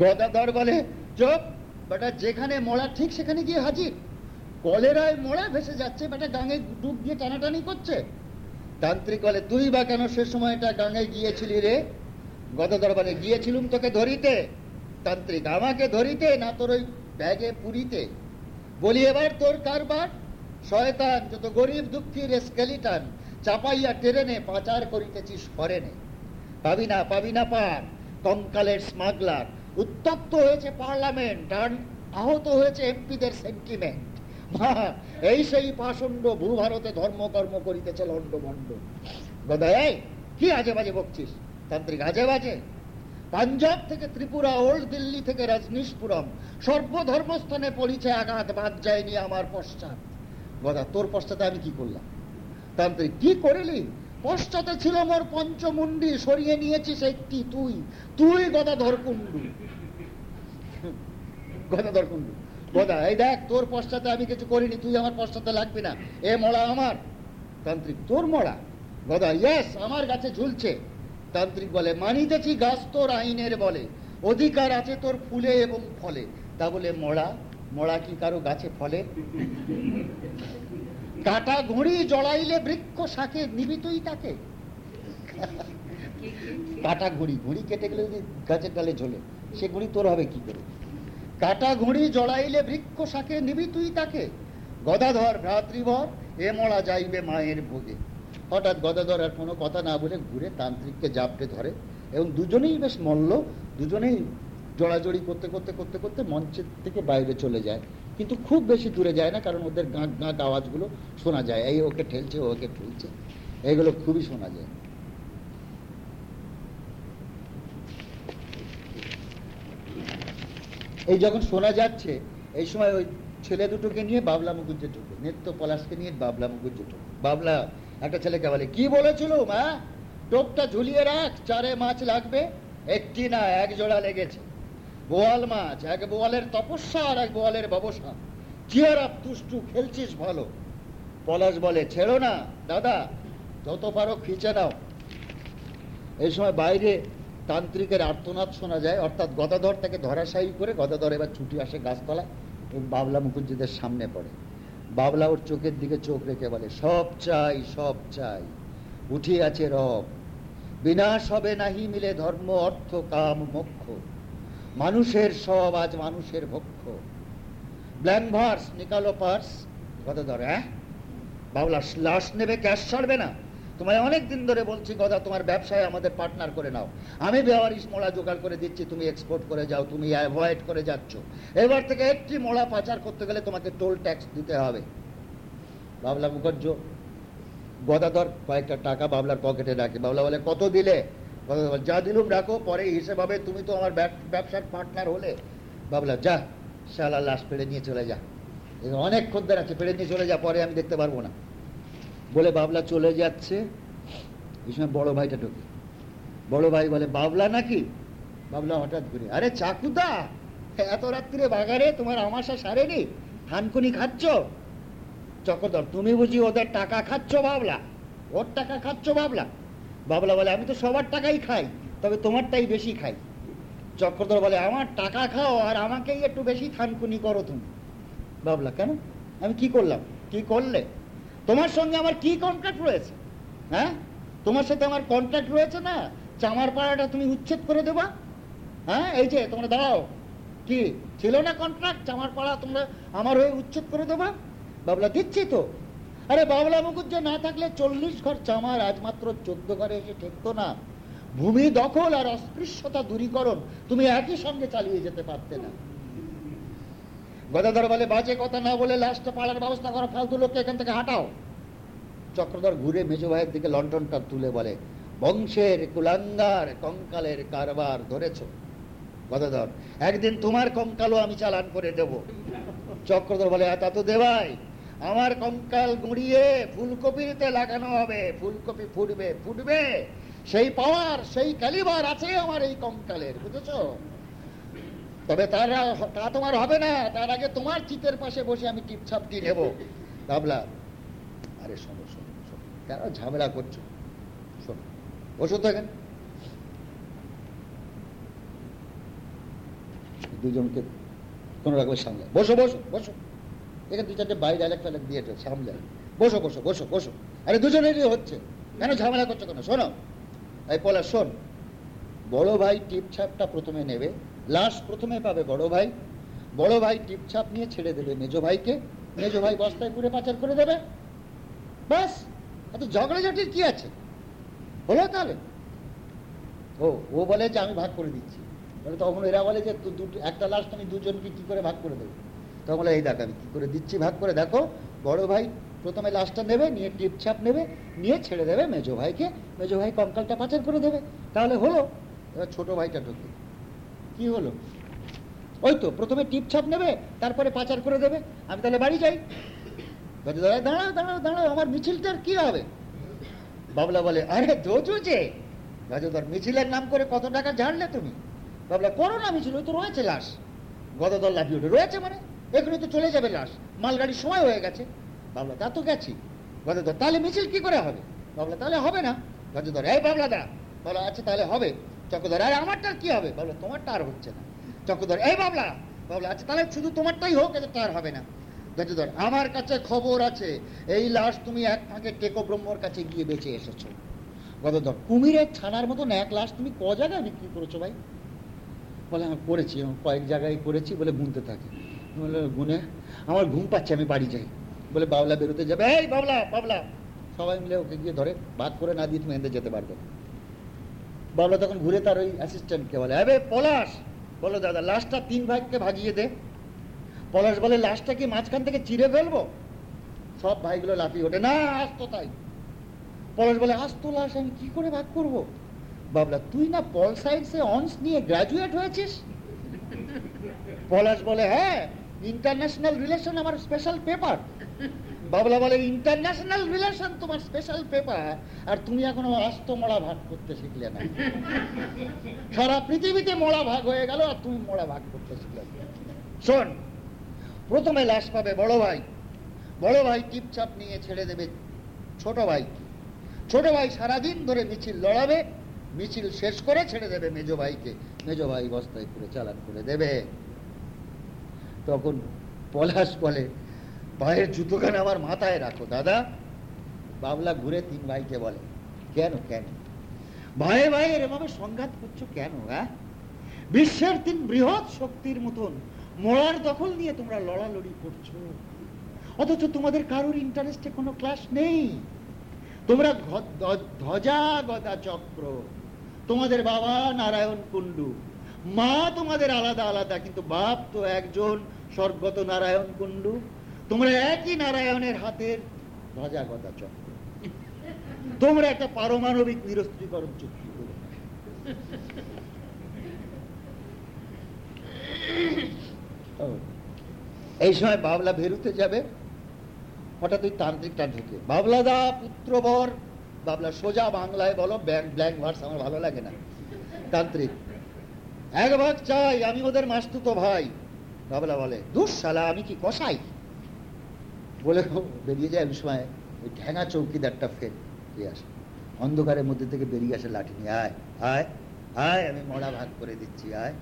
গদাধর বলে। চুপ, বেটা, যেখানে মরা ঠিক সেখানে গিয়ে হাজির। কলেরায় মরা ভেসে যাচ্ছে, বেটা, গাঙে ডুব দিয়ে টানাটানি করছে। তান্ত্রিক বলে, তুই বা কেন সে সময়টা গাঙে গিয়েছিলি রে? গদাধর বলে, গিয়েছিলুম তোকে ধরিতে। তান্ত্রিক, আমাকে ধরিতে, না তোর ওই ব্যাগে পুরিতে বলি, এবার তোর কারবার। শয়তান, যত গরিব দুঃখীর স্কেলিটান, চাপাইয়া টেরেনে, পাচার করিতেছিস ফরেনে পাবি না পাবি না পার, কঙ্কালের স্মাগলার। উত্তপ্ত হয়েছে পার্লামেন্ট আর আহত হয়েছে এমপিদের সেন্টিমেন্ট এই সেই পাষণ্ড ভূভারতে ধর্মকর্ম করিতেছে থেকে রজনীশপুরম, সর্বধর্মস্থানে পড়িছে আঘাত, বাদ যায়নি আমার পশ্চাৎ। গদা, তোর পশ্চাতে আমি কি করলাম? তান্ত্রিক, কি করিলি? পশ্চাতে ছিল মোর পঞ্চমুন্ডি সরিয়ে নিয়েছিস একটি তুই। তুই গদাধর কুণ্ডু। গদাধর কুণ্ডু। গদা, এই দেখ, তোর পশ্চাতে আমি কিছু করিনি, তুই আমার পশ্চাতে লাগবি না। এ মড়া আমার। তান্ত্রিক, তোর মড়া গদা ইয়াস আমার গাছে ঝুলছে। তান্ত্রিক বলে, মানিতেছি গাছ তোর আইনের বলে। অধিকার আছে তোর ফুলে এবং ফলে। তা বলে মড়া মড়া কি কারও গাছে ফলে? কাটা ঘুড়ি জড়াইলে বৃক্ষ শাকে নিবি তুই তাকে। কাটা ঘুড়ি ঘুড়ি কেটে গেলে যদি গাছের ডালে ঝোলে, সে ঘুড়ি তোর হবে কি করে? কাটা ঘুড়ি জড়াইলে বৃক্ষ শাকে নিবি তুই তাকে। গদাধর ভ্রাতৃভর এ মরা যাইবে মায়ের ভোগে। হঠাৎ গদাধর আর কোনো কথা না বলে ঘুরে তান্ত্রিককে জাপটে ধরে এবং দুজনেই বেশ মল্ল, দুজনেই জড়াজড়ি করতে করতে করতে করতে মঞ্চের থেকে বাইরে চলে যায়। কিন্তু খুব বেশি দূরে যায় না, কারণ ওদের গাঁট গাঁট আওয়াজগুলো শোনা যায়। এই ওকে ঠেলছে ওকে ঠেলছে এইগুলো খুবই শোনা যায়। এই যখন শোনা যাচ্ছে, এই সময় ওই ছেলে দুটোকে নিয়ে বাবলা মুখুজ্জে ঢুকে, নিত্য পলাশকে নিয়ে বাবলা মুখুজ্জে ঢুকে। বাবলা, একটা ছেলেকে বলে, কি বলেছিল মা? টোপটা ঝুলিয়ে রাখ, চারে মাছ লাগবে? একটি না, এক জোড়া লেগেছে। বোয়াল মাছ, এক বোয়ালের তপস্যা আর এক বোয়ালের ব্যবসা। চিয়ার আপ তুষ্টু খেলছিস ভালো। পলাশ বলে, ছেড়ো না, দাদা, যত পারো খিচে নাও। এই সময় বাইরে তান্ত্রিকের আর্তনাদ শোনা যায়, অর্থাৎ গদাধর তাকে ধরাশায়ী করে, গদাধর এবার ছুটি আসে গাছতলায়, এবং বাবলা মুখুজ্জিদের সামনে পড়ে। বাবলা ওর চোখের দিকে চোখ রেখে বলে, সব চাই সব চাই, উঠি আছে রব। বিনাশ হবে নাহি মিলে ধর্ম, অর্থ, কাম, মোক্ষ। মানুষের সব আজ মানুষের ভক্ষ। ব্ল্যাঙ্ক ভার্স নিকালো পার্স গদাধর হ্যাঁ? বাবলা লাশ নেবে ক্যাশ ছাড়বে না। তোমায় অনেক দিন ধরে বলছি, গদা, তোমার ব্যবসায় আমাদের পার্টনার করে নাও। আমি বেওয়ারিশ মোড়া জোগাড় করে দিচ্ছি, তুমি এক্সপোর্ট করে যাও, তুমি অ্যাভয়েড করে যাচ্ছ। এবার থেকে একটি মোড়া পাচার করতে গেলে তোমাকে টোল ট্যাক্স দিতে হবে। বাবলা মুখার্জ গদাধর কয়েকটা টাকা বাবলার পকেটে রাখে। বাবলা বলে, কত দিলে? যা দিলুম রাখো পরে হিসেবে তুমি তো আমার ব্যব- ব্যবসার পার্টনার হলে। বাবলা, যা, শালা, লাশ পেড়ে নিয়ে চলে যা। অনেক খদ্দের আছে, পেড়ে নিয়ে চলে যা, পরে আমি দেখতে পারব না। বলে, বাবলা চলে যাচ্ছে। এই সময় বড় ভাইটা ঢোকে। বড় ভাই বলে, বাবলা নাকি? বাবলা হঠাৎ ঘুরে আরে চাকুদা, এত রাত্রিরে বাগারে তোমার আমাশা সারেনি? হানকুনি খাচ্ছ? চকদর তুমি বুঝি ওদের টাকা খাচ্ছ, বাবলা? ওর টাকা খাচ্ছ, বাবলা? বাবলা বলে, আমি তো সবার টাকাই খাই, তবে তোমারটাই বেশি খাই। চক্রধর বলে, আমার টাকা খাও আর আমাকেই একটু বেশি থানকুনি করো তুমি। বাবলা, কেন? আমি কি করলাম? কি করলে? তোমার সঙ্গে আমার কি কন্ট্রাক্ট রয়েছে? হ্যাঁ? তোমার সাথে আমার কন্ট্রাক্ট রয়েছে না? চামার পাড়াটা তুমি উচ্ছেদ করে দেবা? হ্যাঁ? এই যে, তোমরা দাও কি, ছিল না কন্ট্রাক্ট চামার পাড়া তোমরা আমার হয়ে উচ্ছেদ করে দেবা? বাবলা, দিচ্ছি তো। আরে বাবলা মুকুজ্জ, না থাকলে চল্লিশ ঘর চামার আজ মাত্র চোদ্দ ঘরে এসে ঠেকতো না। ভূমি দখল আর অস্পৃশ্যতা দূরীকরণ তুমি একই সঙ্গে চালিয়ে যেতে পারতে না। গদাধর বলে, বাজে কথা না বলে লাস্টে পালার ব্যবস্থা করো, ফালতু লোককে এখান থেকে হাঁটাও। চক্রধর ঘুরে মেজো ভাইয়ের দিকে লন্ঠনটা তুলে বলে, বংশের কুলাঙ্গার কঙ্কালের কারবার ধরেছ। গদাধর, একদিন তোমার কঙ্কালও আমি চালান করে দেব। চক্রধর বলে তা তো দেবাই। আমার কঙ্কাল গুঁড়িয়ে ফুলকপিতে লাগানো হবে, ফুলকপি ফুটবে ফুটবে। সেই পাওয়ার, সেই ক্যালিবার আছে আমার এই কঙ্কালের, বুঝেছ? তবে তার তা তোমার হবে না, তার আগে তোমার চিতের পাশে বসে আমি টিপছাপ টিপছাপটি নেব। ভাবলা আরে শোনো শোনো শোনো, কেন ঝামেলা করছ? শোনো, বসো এখানে। দুজনকে কোন রকমের সামলে বসো বসো বসো। এখানে দু চারটে বাইরে আলেক ফালেক দিয়ে সামলে। বসো বসো বসো বসো। আরে দুজনেরই হচ্ছে। কেন ঝামেলা করছ কেন? শোনো। এই পলা শোন। বড় ভাই টিপছাপটা প্রথমে নেবে, লাশ প্রথমে পাবে বড় ভাই। বড় ভাই টিপছাপ নিয়ে ছেড়ে দেবে মেজো ভাইকে। মেজো ভাই বস্তায় পুরে পাচার করে দেবে। ব্যাস এত ঝগড়াঝাটির কি আছে? হলো তাহলে? ও ও বলে যে আমি ভাগ করে দিচ্ছি। তখন এরা বলে যে একটা লাশ তুমি দুজনকে কি করে ভাগ করে দেবে? তখন বলে, এই দেখ, আমি কি করে দিচ্ছি? ভাগ করে দেখো। বড় ভাই প্রথমে লাশটা নেবে, নিয়ে টিপছাপ নেবে, নিয়ে ছেড়ে দেবে মেজো ভাইকে। মেজো ভাই কঙ্কালটা পাচার করে দেবে। তাহলে হলো? এবার ছোটো ভাইটা ঢুকে। কি হলো? ওই তো, প্রথমে টিপছাপ নেবে, তারপরে পাচার করে দেবে। আমি তাহলে বাড়ি যাই। দাঁড়াও দাঁড়াও দাঁড়াও, আমার মিছিলটার কি হবে? বাবলা বলে, আরে, দোজু যে! গজধর মিছিলের নাম করে কত টাকা ঝাড়লে তুমি? বাবলা, করো না মিছিল, ওই তো রয়েছে লাশ। গদদল লাফিয়ে রয়েছে মানে। এখনই তো চলে যাবে লাশ। মালগাড়ির সময় হয়ে গেছে। বাবলা, তা তো গেছি। গজধর তাহলে মিছিল কি করে হবে? বাবলা, তাহলে হবে না। গজধর এই বাবলা দা বলো আচ্ছা তাহলে হবে। চক্রধর, আরে আমারটার কি হবে? বাবলা, তোমারটা আর হচ্ছে না। চক্রধর, এই বাবলা। বাবলা আচ্ছা তাহলে শুধু তোমারটাই হোক এটা তার হবে না। গজধর আমার কাছে খবর আছে। এই লাশ তুমি এক ফাঁকে টেকো ব্রহ্মর কাছে গিয়ে বেঁচে এসেছ। গদধর কুমিরের ছানার মতন এক লাশ তুমি ক জায়গায় বিক্রি করেছ ভাই? বলে, আমি করেছি কয়েক জায়গায় করেছি বলে গুনতে থাকি। গুনে আমার ঘুম পাচ্ছে, আমি বাড়ি যাই। বলে বাবলা বেরোতে যাবে, এই বাবলা বাবলা! সবাই মিলে ওকে গিয়ে ধরে ভাত করে না দিয়ে তুমি এতে যেতে পারবে। বাবলা তখন ঘুরে তার ওই অ্যাসিস্ট্যান্টকে বলে, আবে পলাশ! বলো, দাদা, লাশটা তিন ভাগকে ভাগিয়ে দে। পলাশ বলে লাশটা কি মাঝখান থেকে চিড়ে ফেলব। সব ভাইগুলো লাফিয়ে ওঠে, না, আসতো তাই। পলাশ বলে, আসতো লাশ, আমি কি করে ভাগ করব? বাবলা, তুই না পল সাইন্সে অনস নিয়ে গ্রাজুয়েট হয়েছিস? পলাশ বলে হ্যাঁ ইন্টারন্যাশনাল রিলেশন আমার স্পেশাল পেপার বাবলা বলে ইন্টারন্যাশনাল রিলেশন তোমার স্পেশাল পেপার আর তুমি এখনও আস্ত মরা ভাগ করতে শিখলে না। সারা পৃথিবীতে মরা ভাগ হয়ে গেল, আর তুমি মরা ভাগ করতে শিখলে শোন, প্রথমে লাশ পাবে বড় ভাই। বড় ভাই টিপচাপ নিয়ে ছেড়ে দেবে ছোট ভাই। ছোট ভাই সারাদিন ধরে মিছিল লড়াবে, মিছিল শেষ করে ছেড়ে দেবে মেজ ভাইকে। মেজ ভাই বস্তায় করে চালান করে দেবে। তখন পলাশ বলে, ভাইয়ের জুতোখানে আমার মাথায় রাখো, দাদা। বাবলা ঘুরে তিন ভাইকে বলে, কেন কেন? ভাই ভাই এরভাবে সংঘাত করছ কেন হ্যাঁ বিশ্বের তিন বৃহৎ শক্তির মতন মরার দখল নিয়ে তোমরা লড়ালড়ি করছ। অথচ তোমাদের কারোর ইন্টারেস্টে কোনো ক্লাস নেই। তোমরা ধ্বজা গদা চক্র। তোমাদের বাবা নারায়ণ কুণ্ডু। মা তোমাদের আলাদা আলাদা, কিন্তু বাপ তো একজন স্বর্গত নারায়ণ কুণ্ডু, তোমরা একই নারায়ণের হাতের ধ্বজা গদা চক্র। তোমরা একটা পারমাণবিক নিরস্ত্রীকরণ চুক্তি এই সময় বাবলা ভেরুতে যাবে। হঠাৎ ওই তান্ত্রিকটা ঢুকে বাবলা দা পুত্রবর। বাবলা সোজা বাংলায় বলো ব্ল্যাক ব্ল্যাক ভার্স, আমার ভালো লাগে না। তান্ত্রিক, এক ভাগ চাই, আমি ওদের মাস্তুতো ভাই। বাবলা বলে দুঃশালা আমি কি কষাই বলে বেরিয়ে যায় ওই সময় ওই ঠ্যাঙা চৌকিদারটা ফের আসে। অন্ধকারের মধ্যে থেকে বেরিয়ে আসে লাঠি নিয়ে আয় আয় আয় আমি মরা ভাগ করে দিচ্ছি আয়।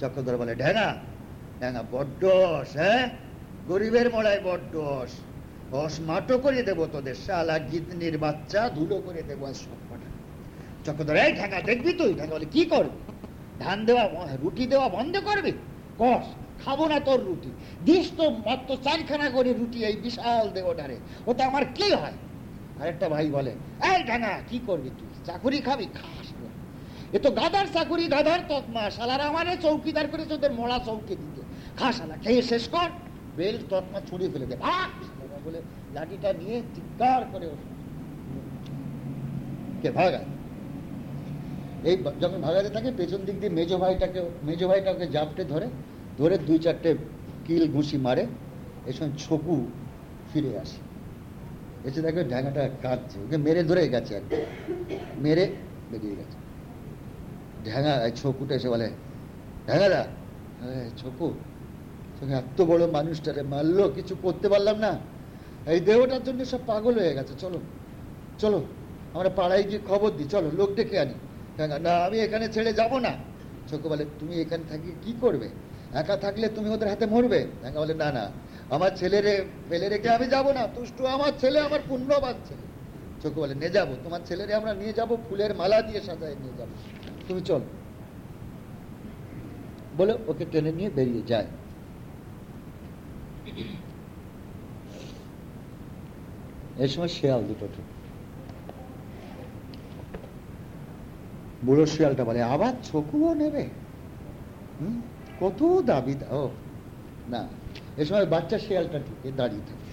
চক্রধর বলে ঢ্যাঙা ঢ্যাঙা বড্ড অস, হ্যাঁ? গরিবের মড়ায় বড্ড অস। অস মাটো করে দেবো তোদের শালা গিতনির বাচ্চা ধুলো করে দেবো আজ সব কটা। চক্রধর এই ঢাকা দেখবি তুই? ঢাকা বলে কি করবি? ধান দেওয়া রুটি দেওয়া বন্ধ করবি? কস খাব না তোর রুটি। দিস তো মাত্র চারখানা করে রুটি এই বিশাল দেহটারে। ওতে আমার কি হয়? আরেকটা ভাই বলে, এই ঢাঙা কি করবি তুই? চাকুরি খাবি? খাস এ তো গাধার চাকুরি, গাধার তকমা, শালারা আমারে চৌকিদার করে তোদের মরা চৌকি দিতে। খা শালা, খেয়ে শেষ কর। বেল, তকমা ছুঁড়ে ফেলে দে। ভাগ! বলে, লাঠিটা নিয়ে চিৎকার করে। কে, ভাগায়? এই যখন ভাগাতে থাকে, পেছন দিক দিয়ে মেজো ভাইটাকে মেজো ভাইটাকে জাপটে ধরে ধরে দুই চারটে কিল ঘুষি মারে এই সময় ছকু ফিরে আসে। এসে দেখবে ঢ্যাঙাটা কাঁদছে, ওকে মেরে ধরে গেছে আর মেরে বেরিয়ে গেছে। ঢ্যাঙা ছকুটা এসে বলে ঢ্যাঙাদা ছকু, তোকে এত বড় মানুষটারে মারলো, কিছু করতে পারলাম না। এই দেহটার জন্য সব পাগল হয়ে গেছে, চলো চলো, আমরা পাড়ায় গিয়ে খবর দিই, চলো, লোক ডেকে আনি। না, আমি এখানে ছেড়ে যাব না। ছকু বলে, তুমি এখানে থাকি, কি করবে? একা থাকলে তুমি ওদের হাতে মরবে? ঢ্যাঙা বলে, না না, আমার ছেলেরে, ফেলে রেখে আমি যাব না। তুষ্টু আমার ছেলে, আমার পুণ্যবান ছেলে। চোখে বলে, নিয়ে যাব, তোমার ছেলেরে আমরা নিয়ে যাব, ফুলের মালা দিয়ে সাজায় নিয়ে যাব। তুমি চল। বলে ওকে টেনে নিয়ে বেরিয়ে যায়। এই সময় শিয়াল দুটো। বুড়ো শিয়ালটা বলে, আবার ছকুও নেবে? হুম? কত দাবি ও, না, এ সময় বাচ্চা শিয়ালটা ঢুকে দাঁড়িয়ে থাকে।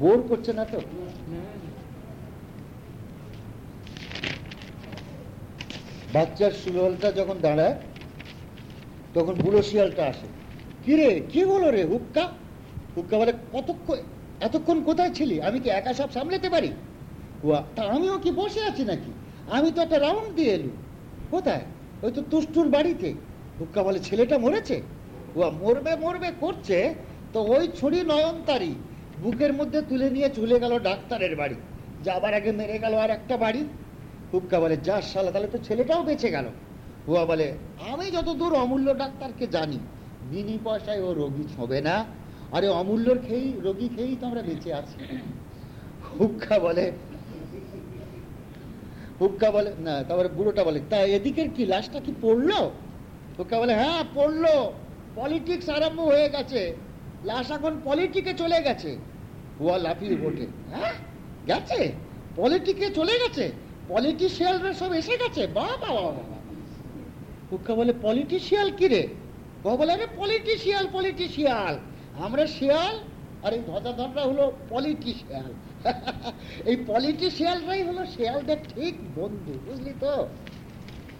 বোর করছে না তো? বাচ্চার শিয়ালটা যখন দাঁড়ায়, তখন বুড়ো শিয়ালটা আসে। কিরে কি হলো রে, হুক্কা? হুক্কা বলে কতক্ষণ এতক্ষণ কোথায় ছিলি? আমি কি একা সব সামলাতে পারি? তা আমিও কি বসে আছি নাকি? আমি তো একটা রাউন্ড দিয়ে এলু কোথায়? ওই তো তুষ্টুর বাড়িতে। হুক্কা বলে, ছেলেটা মরেছে? ওয়া মরবে মরবে, করছে। তো ওই ছুরি নয়নতারি বুকের মধ্যে তুলে নিয়ে চলে গেল ডাক্তারের বাড়ি। যাবার আগে মেরে গেল আর একটা বাড়ি। হুক্কা বলে, যা শালা, তাহলে তো ছেলেটাও বেঁচে গেল। হুয়া বলে, আমি যতদূর অমূল্য ডাক্তারকে জানি, বিনি পয়সায় ও রোগী ছবে না। আরে অমূল্যর খেয়েই, রোগী খেয়েই তো আমরা বেঁচে আছি। হুক্কা বলে হুক্কা বলে, না তারপরে বুড়োটা বলে। তা এদিকের কি, লাশটা কি পড়ল? হুক্কা বলে হ্যাঁ পড়ল। পলিটিক্স আরম্ভ হয়ে গেছে। লাশ এখন পলিটিকে চলে গেছে। হুয়া লাফিয়ে ওঠে। হ্যাঁ গেছে? পলিটিকে চলে গেছে? পলিটিশিয়ালরা সব এসে গেছে? বাবা বাবা হুক্কা বলে, পলিটিশিয়াল কি রে? ও বলে, আরে, পলিটিশিয়াল পলিটিশিয়াল। আমরা শিয়াল, আর এই ধজাধরটা হলো পলিটিশিয়াল। (laughs) এই পলিটিশিয়ালরাই হলো শিয়ালদের ঠিক বন্ধু, বুঝলি তো?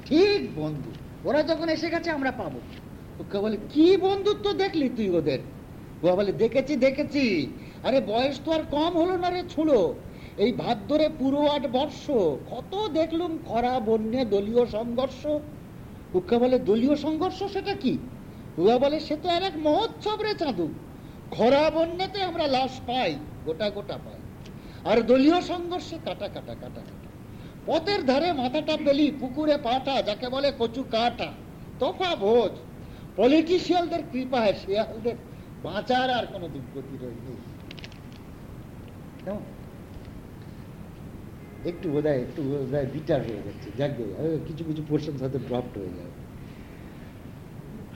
ঠিক বন্ধু। ওরা যখন এসে গেছে, আমরা পাবো। হুক্কা বলে, কি বন্ধুত্ব দেখলি তুই ওদের? ও বলে, দেখেছি দেখেছি। আরে, বয়স তো আর কম হলো না রে ছুড়ো। এই ভাদ্রে পুরো আট বর্ষ, কত দেখলুম খরা বন্যে দলীয় সংঘর্ষ? হুক্কা বলে, দলীয় সংঘর্ষ সেটা কি? হুয়া বলে, সে তো আর এক মহোৎসব রে চাঁদু। খরা বন্যাতে আমরা লাশ পাই, গোটা গোটা পাই। আর দলীয় সংঘর্ষে কাটা কাটা কাটা কাটা। পথের ধারে মাথাটা পেলি পুকুরে পাটা, যাকে বলে কচু কাটা। তোফা ভোজ। পলিটিশিয়ালদের কৃপায় শিয়ালদের বাঁচার আর কোনো দুর্গতি কেমন? একটু বোধ একটু বিটার হয়ে যাচ্ছে। যাকে কিছু কিছু পোর্শন হয়তো ড্রপড হয়ে যাবে।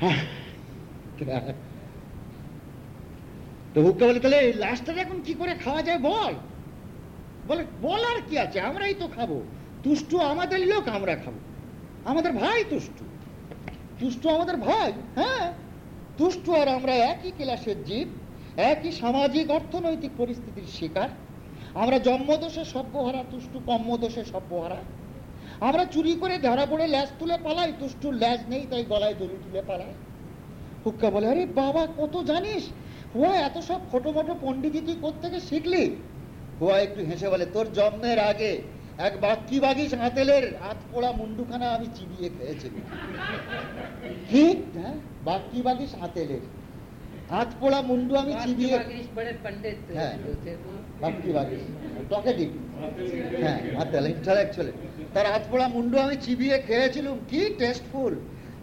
হ্যাঁ। তো হুক্কা বলে, তাহলে লাস্টটা এখন কি করে খাওয়া যায় বল? বলে বল আর কি আছে? আমরাই তো খাব। তুষ্টু আমাদের লোক, আমরা খাব। আমাদের ভাই তুষ্টু। তুষ্টু আমাদের ভাই হ্যাঁ? তুষ্টু আর আমরা একই ক্লাসের জীব, একই সামাজিক অর্থনৈতিক পরিস্থিতির শিকার। আমরা জন্মদোষে সভ্যহারা, তুষ্টু কম্মদোষে সভ্যহারা। আমরা চুরি করে ধরা পড়ে, ল্যাজ তুলে পালাই, তুষ্টুর ল্যাজ নেই, তাই গলায় দড়ি তুলে পালাই। হুক্কা বলে, আরে বাবা, কত জানিস? হুয়া, এত সব ছোট মোটো পন্ডিতি তুই কোথেকে শিখলি? গোয়া একটু হেসে বলে তোর জন্মের আগে এক বাগিস হাতেলের হাত পোড়া মুন্ডুখানা আমি চিবিয়ে হাত হ্যাঁ? পোড়া মুন্ডু আমি হ্যাঁ। হ্যাঁ, তার হাত পোড়া মুন্ডু আমি চিবিয়ে খেয়েছিলাম। কি টেস্টফুল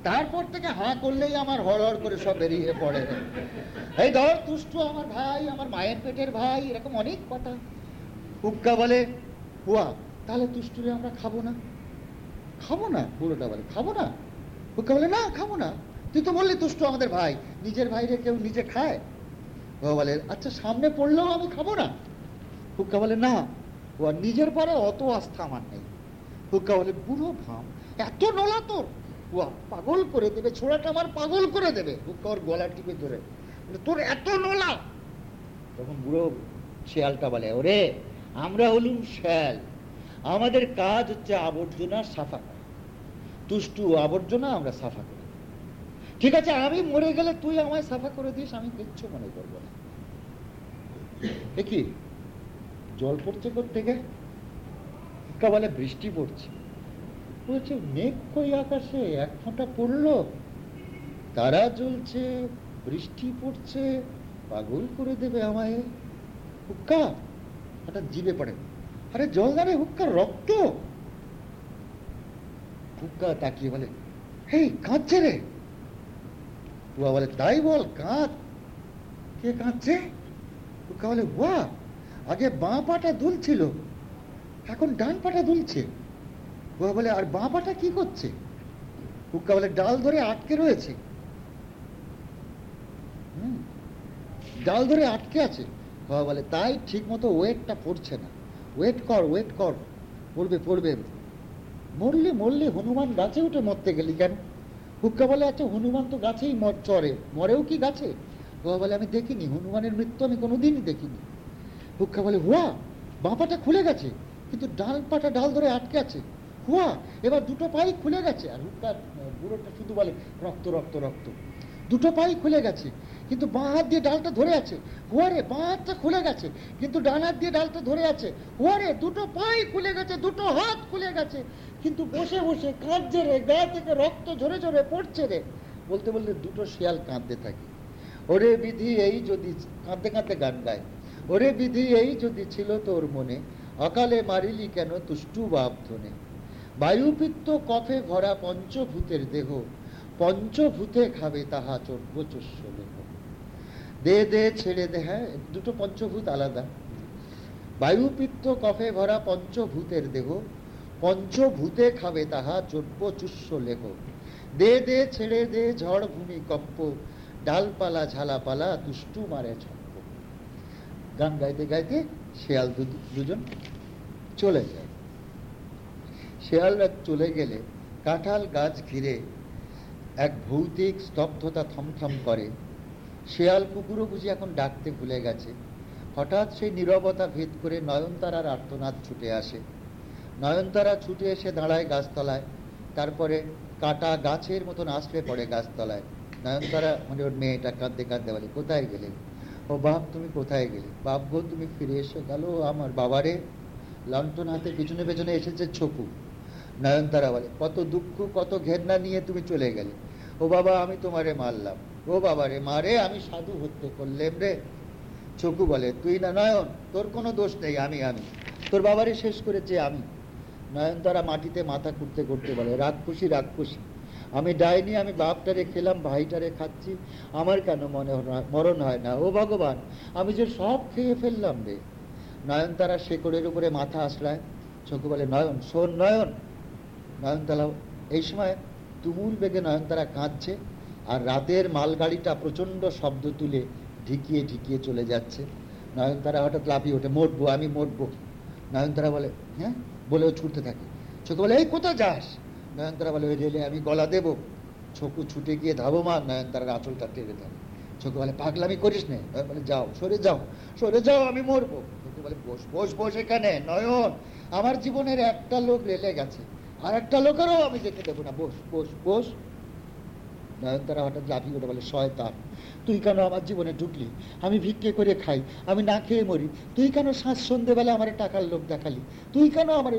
তারপর থেকে হাঁ করলেই আমার হড়হড় করে সব বেরিয়ে পড়ে। এই ধর তুষ্ট আমার ভাই আমার মায়ের পেটের ভাই এরকম অনেক কথা হুক্কা বলে হুয়া তাহলে তুষ্টুরে আমরা খাব না? খাব না পুরোটা বলে, খাব না? হুক্কা বলে, না, খাব না। তুই তো বললি তুষ্টু আমাদের ভাই, নিজের ভাইরে কেউ নিজে খায়? ও বলে আচ্ছা সামনে পড়লেও আমি খাব না? হুক্কা বলে, না আর নিজের পরে অত আস্থা আমার নেই। হুক্কা বলে, বুড়ো ভাম, এত নোলা তোর। ও পাগল করে দেবে, ছোড়াটা আমার পাগল করে দেবে। হুক্কা ওর গলা টিপে ধরে তোর এত নোলা? তখন বুড়ো শেয়ালটা বলে, ওরে আমরা হলুম শ্যাল। আমাদের কাজ হচ্ছে আবর্জনা সাফা করা। তুষ্টু আবর্জনা আমরা সাফা করি। ঠিক আছে, আমি মরে গেলে তুই আমায় সাফা করে দিস, আমি কিচ্ছু মনে করব না। কি? জল পড়ছে থেকে বলে বৃষ্টি পড়ছে। বলছে, মেঘ কই আকাশে? এক ফোঁটা পড়ল। তারা জ্বলছে, বৃষ্টি পড়ছে, পাগল করে দেবে আমায়। হুক্কা হঠাৎ জিভে পড়ে। আরে জলদারে হুক্কার রক্ত। হুক্কা তাকিয়ে বলে, হেই, কাঁদছে রে? বুয়া বলে, তাই বল, কাঁদ। কে কাঁদছে? হুক্কা বলে বুয়া আগে বাঁ পাটা দুলছিল, এখন ডান পাটা দুলছে। বুয়া বলে, আর বাঁ পাটা কি করছে? হুক্কা বলে, ডাল ধরে আটকে রয়েছে। ডাল ধরে আটকে আছে। বাবা বলে তাই ঠিক মতো ওয়েটটা পড়ছে না। ওয়েট কর ওয়েট কর। পড়বে পড়বে। মরলে মরলে হনুমান গাছে উঠে মরতে গেলি কেন? হুক্কা বলে আচ্ছা হনুমান তো গাছেই মর চড়ে মরেও কি গাছে? বাবা বলে আমি দেখিনি হনুমানের মৃত্যু আমি কোনোদিনই দেখিনি। হুক্কা বলে হুয়া বাঁপাটা খুলে গেছে কিন্তু ডাল পাটা ডাল ধরে আটকে আছে। হুয়া এবার দুটো পাই খুলে গেছে। আর হুক্কা আহ, বুড়োটা শুধু বলে রক্ত রক্ত রক্ত। দুটো পাই খুলে গেছে। কিন্তু বাঁ হাত দিয়ে ডালটা ধরে আছে। ওয়ারে বাঁ হাতটা খুলে গেছে। কিন্তু ডান হাত দিয়ে ডালটা ধরে আছে। ওয়ারে দুটো পাই খুলে গেছে, দুটো হাত খুলে গেছে। কিন্তু বসে বসে কাঁদছে রে, গা থেকে রক্ত ঝরে ঝরে পড়ছে রে। বলতে বলতে দুটো শিয়াল কাঁদতে থাকে। ওরে বিধি, এই যদি কাঁদতে কাঁদতে গান গায়। ওরে বিধি, এই যদি ছিল তোর মনে, অকালে মারিলি কেন তুষ্টু বাপ ধনে। বায়ুপিত্ত কফে ভরা পঞ্চভূতের দেহ, পঞ্চভূতে খাবে তাহা চর্বচস্য লেখ দে দে, ছেড়ে দে হ্যাঁ দুটো পঞ্চভূত আলাদা। বায়ুপিত্ত কফে ভরা পঞ্চভূতের দেহ, পঞ্চভূতে খাবে তাহা চর্বচুষ্য লেখ দে দে, ছেড়ে দে, ঝড় ভূমি কম্প, ডালপালা, ঝালাপালা দুষ্টু মারে ছম্প। গান গাইতে গাইতে শেয়াল দুজন চলে যায়। শেয়ালরা চলে গেলে কাঁঠাল গাছ ঘিরে এক ভৌতিক স্তব্ধতা থমথম করে। শেয়াল কুকুরও বুঝি এখন ডাকতে ভুলে গেছে। হঠাৎ সেই নীরবতা ভেদ করে নয়নতারার আর্তনাদ ছুটে আসে। নয়নতারা ছুটে এসে দাঁড়ায় গাছতলায়, তারপরে কাটা গাছের মতন আশ্রে পড়ে গাছতলায়। নয়নতারা মানে ওর মেয়েটা কাঁদতে কাঁদতে বলে, কোথায় গেলে? ও বাপ, তুমি কোথায় গেলে? বাপ গো, তুমি ফিরে এসো, গেল আমার বাবারে। লন্ঠন হাতে পিছনে পেছনে এসেছে ছকু নয়নতারা বলে, কত দুঃখ, কত ঘেন্না নিয়ে তুমি চলে গেলে। ও বাবা, আমি তোমারে মারলাম। ও বাবা রে মারে আমি সাধু হত্যে করলেম রে। চকু বলে, তুই না নয়ন? তোর কোনো দোষ নেই, আমি আমি। তোর বাবারে শেষ করেছে আমি। নয়নতারা মাটিতে মাথা কুটতে করতে বলে রাগ খুশি আমি ডাইনি, আমি বাপটারে খেলাম, ভাইটারে খাচ্ছি। আমার কেন মনে মরণ হয় না? ও ভগবান, আমি যে সব খেয়ে ফেললাম রে। নয়নতারা শেকড়ের উপরে মাথা আসলায় চোখে বলে, নয়ন, শোন, নয়ন। নয়নতারা এই সময় তুমুল বেগে নয়নতারা কাঁদছে। আর রাতের মালগাড়িটা প্রচণ্ড শব্দ তুলে ঢিকিয়ে ঢিকিয়ে চলে যাচ্ছে। নয়নতারা হঠাৎ লাফিয়ে ওঠে, মরবো, আমি মরবো নয়নতারা বলে হ্যাঁ? বলে ও ছুটতে থাকে। চোখে বলে, এই কোথায় যাস? নয়নতারা বলে, ওই রেলে আমি গলা দেব। ছকু ছুটে গিয়ে ধাবমান, নয়নতারার আঁচলটা টেনে দেয় ছকু বলে, পাগলামি করিস নে? বলে, যাও, সরে যাও সরে যাও, আমি মরবো। ছকু বলে, বস বস বস এখানে, নয়ন, আমার জীবনের একটা লোক রেলে গেছে, আর একটা লোকেরও আমি দেখে দেবো না। বস বস বস নয়নতারা হঠাৎ লাফিয়ে ওঠে বলে, শয়তান, তুই কেন আমার জীবনে ঢুকলি? আমি ভিক্ষে করে খাই, আমি না খেয়ে মরি। তুই কেন সাঁজ সন্ধেবেলা আমার টাকার লোক দেখালি? তুই কেন আমার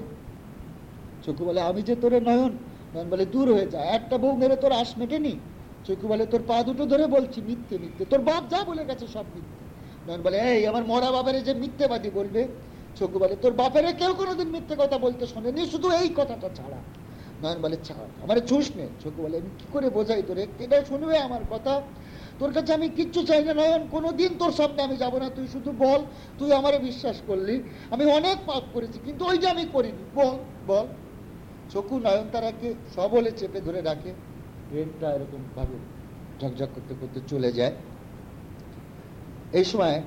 চকু বলে, আমি যে তোরে নয়ন। নয়ন বলে, দূর হয়ে যায় একটা বউ মেরে তোর আশ মেটেনি? চকু বলে, তোর পা দুটো ধরে বলছি, মিথ্যে মিথ্যে। তোর বাপ যা বলে গেছে সব মিথ্যে। নয়ন বলে, এই, আমার মরা বাবারে যে মিথ্যেবাদী বলবে? চকু বলে, তোর বাপেরে কেউ কোনোদিন মিথ্যে কথা বলতে শোনেনি, শুধু এই কথাটা ছাড়া। নয়ন বলে ছাড় আমার চুষ নে। চকু বলে, আমি কি করে বোঝাই তোরে? কেটা শুনবে আমার কথা? তোর কাছে আমি কিচ্ছু চাই না, নয়ন। কোনোদিন তোর সামনে আমি যাব না। তুই শুধু বল, তুই আমারে বিশ্বাস করলি। আমি অনেক পাপ করেছি, কিন্তু ওই যে আমি করিনি। বল বল। চকু নয়নতারাকে সবলে চেপে ধরে রাখে। ট্রেনটা এরকম ভাবে ঝকঝক করতে করতে চলে যায়। এই সময়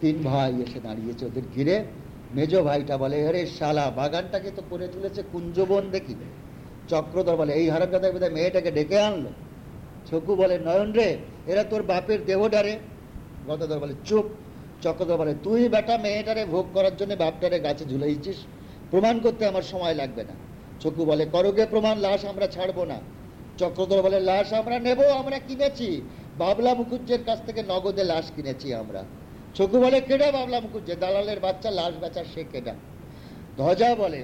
তিন ভাই এসে দাঁড়িয়েছে ওদের ঘিরে। মেজ ভাইটা বলে, আরে শালা, বাগানটাকে তো করে তুলেছে কুঞ্জবন দেখি। চক্রধর বলে এই হারামজাদার বোধহয় মেয়েটাকে ডেকে আনলো। ছকু বলে, নয়ন রে, এরা তোর বাপের দেহডারে গতধর বলে চুপ চক্রধর বলে তুই বেটা মেয়েটারে ভোগ করার জন্য বাপটারে গাছে ঝুলাইছিস। প্রমাণ করতে আমার সময় লাগবে না। চকু বলে করগে প্রমাণ, লাশ আমরা ছাড়বো না। চক্রধর বলে লাশ আমরা নেব, আমরা কিনেছি। বাবলা মুখুজ্জের কাছ থেকে নগদে লাশ কিনেছি আমরা। চকু বলে, কেডা বাবলা মুখুজ্জে? দালালের বাচ্চা, লাশ বেচার সে কেডা? ধ্বজা বলে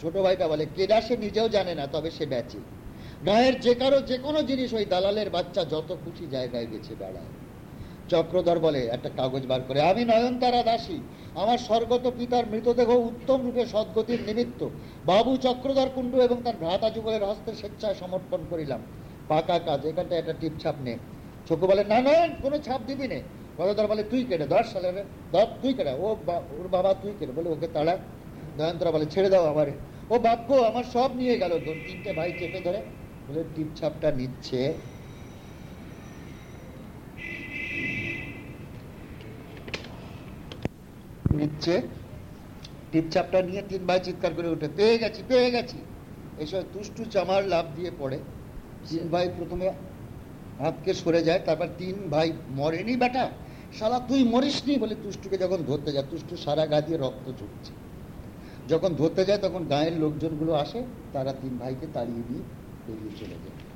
ছোট ভাইটা বলে, কেডা সে নিজেও জানে না, তবে সে বেচে গায়ের যে কারও যে কোনো জিনিস ওই দালালের বাচ্চা যত খুশি জায়গায় গেছে বেড়ায়। চক্রধর বলে, একটা কাগজ বার করে, আমি নয়নতারা দাসী। আমার স্বর্গত পিতার মৃতদেহ উত্তম রূপে সদ্গতির নিমিত্ত। বাবু চক্রধর কুণ্ডু এবং তার ভ্রাতা যুগলের হস্তে স্বেচ্ছায় সমর্পণ করিলাম। পাকা কাজ এখানটা একটা টিপ ছাপ নে। চোখ বলে, না নয়ন কোনো ছাপ দিবি নে। গদাধর বলে, তুই কেটে দশ সালের তুই কেটে ও ওর বাবা তুই কেটে বলে, ওকে তাড়া। নয়নতরা বলে, ছেড়ে দাও আমারে। ও বাপ্য আমার সব নিয়ে গেল। তিনটে ভাই চেপে ধরে বলে টিপ ছাপটা নিচ্ছে। নিচ্ছে। টিপচাপটা নিয়ে তিন ভাই চিৎকার করে উঠে, পেয়ে গেছি পেয়ে গেছি। এসব তুষ্টু চামার লাভ দিয়ে পড়ে। তিন ভাই প্রথমে হাতকে সরে যায়, তারপর তিন ভাই, মরেনি বেটা, শালা, তুই মরিসনি? বলে তুষ্টুকে যখন ধরতে যায়, তুষ্টু সারা গা দিয়ে রক্ত ছুটছে যখন ধরতে যায়, তখন গায়ের লোকজনগুলো আসে, তারা তিন ভাইকে তাড়িয়ে দিয়ে বেরিয়ে চলে যায়।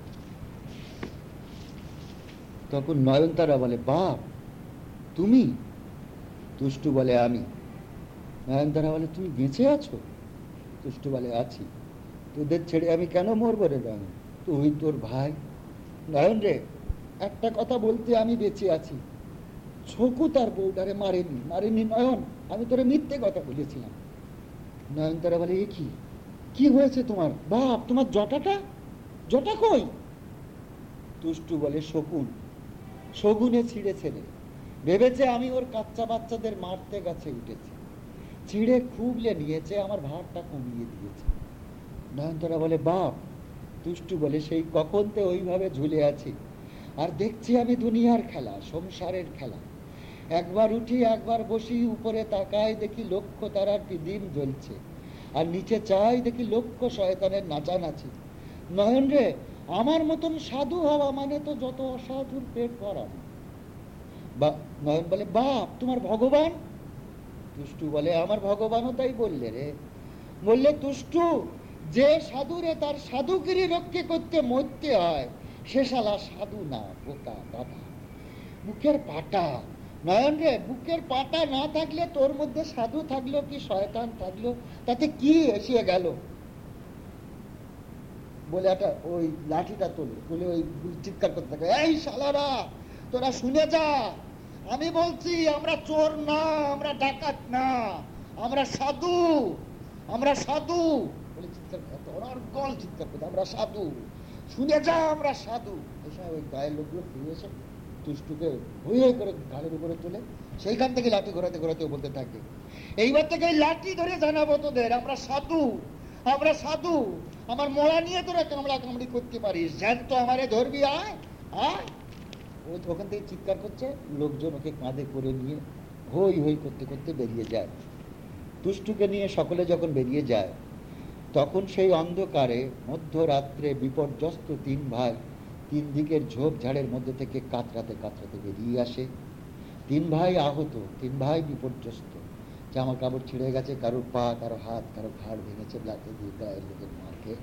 তখন নয়নতারা বলে, বাপ, তুমি? তুষ্টু বলে, আমি। নয়নতারা বলে, তুমি বেঁচে আছো? তুষ্টু বলে, আছি। তোদের ছেড়ে আমি কেন মরবো রে নয়ন? তুই তোর ভাই। নয়ন রে, একটা কথা বলতে আমি বেঁচে আছি। ছকু তার বউটারে মারেনি। মারেনি নয়ন। আমি তোরে মিথ্যে কথা বলেছিলাম। নয়নতারা বলে, এ কি? কি হয়েছে তোমার? বাপ, তোমার জটাটা? জটা কই? তুষ্টু বলে, শকুন শগুনে ছিঁড়ে ছেড়ে ভেবেছে আমি ওর কাচ্চা বাচ্চাদের মারতে গাছে উঠেছি। ছিঁড়ে খুবলে নিয়েছে, আমার ভারটা কমিয়ে দিয়েছে। নয়নতারা বলে, বাপ, তুষ্টু বলে, সেই কখন তো ওইভাবে ঝুলে আছি। আর দেখছি আমি দুনিয়ার খেলা, সংসারের খেলা। একবার উঠি, একবার বসি, উপরে তাকাই, দেখি লক্ষ তারার দিন জ্বলছে। আর নিচে চাই, দেখি লক্ষ শয়তানের নাচানাচি। নয়ন রে, আমার মতন সাধু হওয়া মানে তো যত অসাধুর পেট ভরানো বা, নয়ন বলে, বাপ, তোমার ভগবান? তুষ্টু বলে, আমার ভগবানও তাই বললে রে। বললে, তুষ্টু, যে সাধুরে তার সাধুগিরি রক্ষে করতে মরতে হয়, সে শালা সাধু না বোকা গাধা মুখের পাটা নয়ন রে, বুকের পাটা না থাকলে তোর মধ্যে সাধু থাকল কি শয়তান থাকল? তাতে কি এসে গেল? বলে একটা ওই লাঠিটা তোলে তুলে ওই চিৎকার করতে থাকে, এই শালারা, তোরা শুনে যা। আমি বলছি, আমরা চোর না, আমরা ডাকাত না, আমরা সাধু আমরা সাধু। বলে চিৎকার করতে ওনার গল চিৎকার করতে আমরা সাধু, শুনে যা, আমরা সাধু। এসে ওই গায়ের লোকগুলো ফিরে এসে তুষ্টুকে হই করে ঘাড়ের উপরে তুলে সেইখান থেকে লাঠি ঘোরাতে ঘোরাতে বলতে থাকে। এইবার থেকে লাঠি ধরে জানাব তোদের, আমরা সাধু আমরা সাধু, আমার মোড়া নিয়ে তোরা কামড়া কামড়ি করতে পারিস, জ্যান্ত আমারে ধরবি, আয় আয়। ওখান থেকে চিৎকার করছে, লোকজন ওকে কাঁধে করে নিয়ে হই হই করতে করতে বেরিয়ে যায়। তুষ্টুকে নিয়ে সকলে যখন বেরিয়ে যায়, তখন সেই অন্ধকারে মধ্যরাত্রে বিপর্যস্ত তিন ভাই তিন দিকের ঝোপঝাড়ের মধ্যে থেকে কাতরাতে কাতরাতে বেরিয়ে আসে। তিন ভাই আহত, তিন ভাই বিপর্যস্ত। জামা কাপড় ছিঁড়ে গেছে, কারোর পা, কারও হাত, কারও ঘাড় ভেঙেছে লাঠি দিয়ে গায়ের লোকের মারকে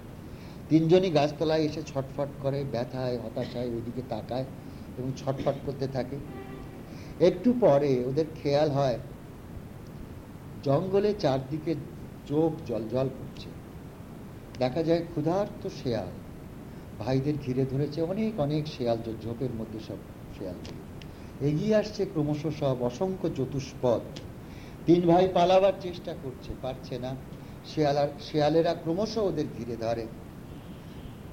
তিনজনই গাছতলায় এসে ছটফট করে, ব্যথায়, হতাশায় ওইদিকে তাকায় এবং ছটফট করতে থাকে। একটু পরে ওদের খেয়াল হয়, জঙ্গলে চারদিকে চোখ জল জল করছে। দেখা যায় ক্ষুধার্ত শেয়াল। ভাইদের ঘিরে ধরেছে অনেক অনেক শেয়াল ঝোপের মধ্যে সব শেয়ালগুলো এগিয়ে আসছে ক্রমশ সব অসংখ্য চতুষ্পদ। তিন ভাই পালাবার চেষ্টা করছে, পারছে না। শেয়ালার শেয়ালেরা ক্রমশ ওদের ঘিরে ধরে।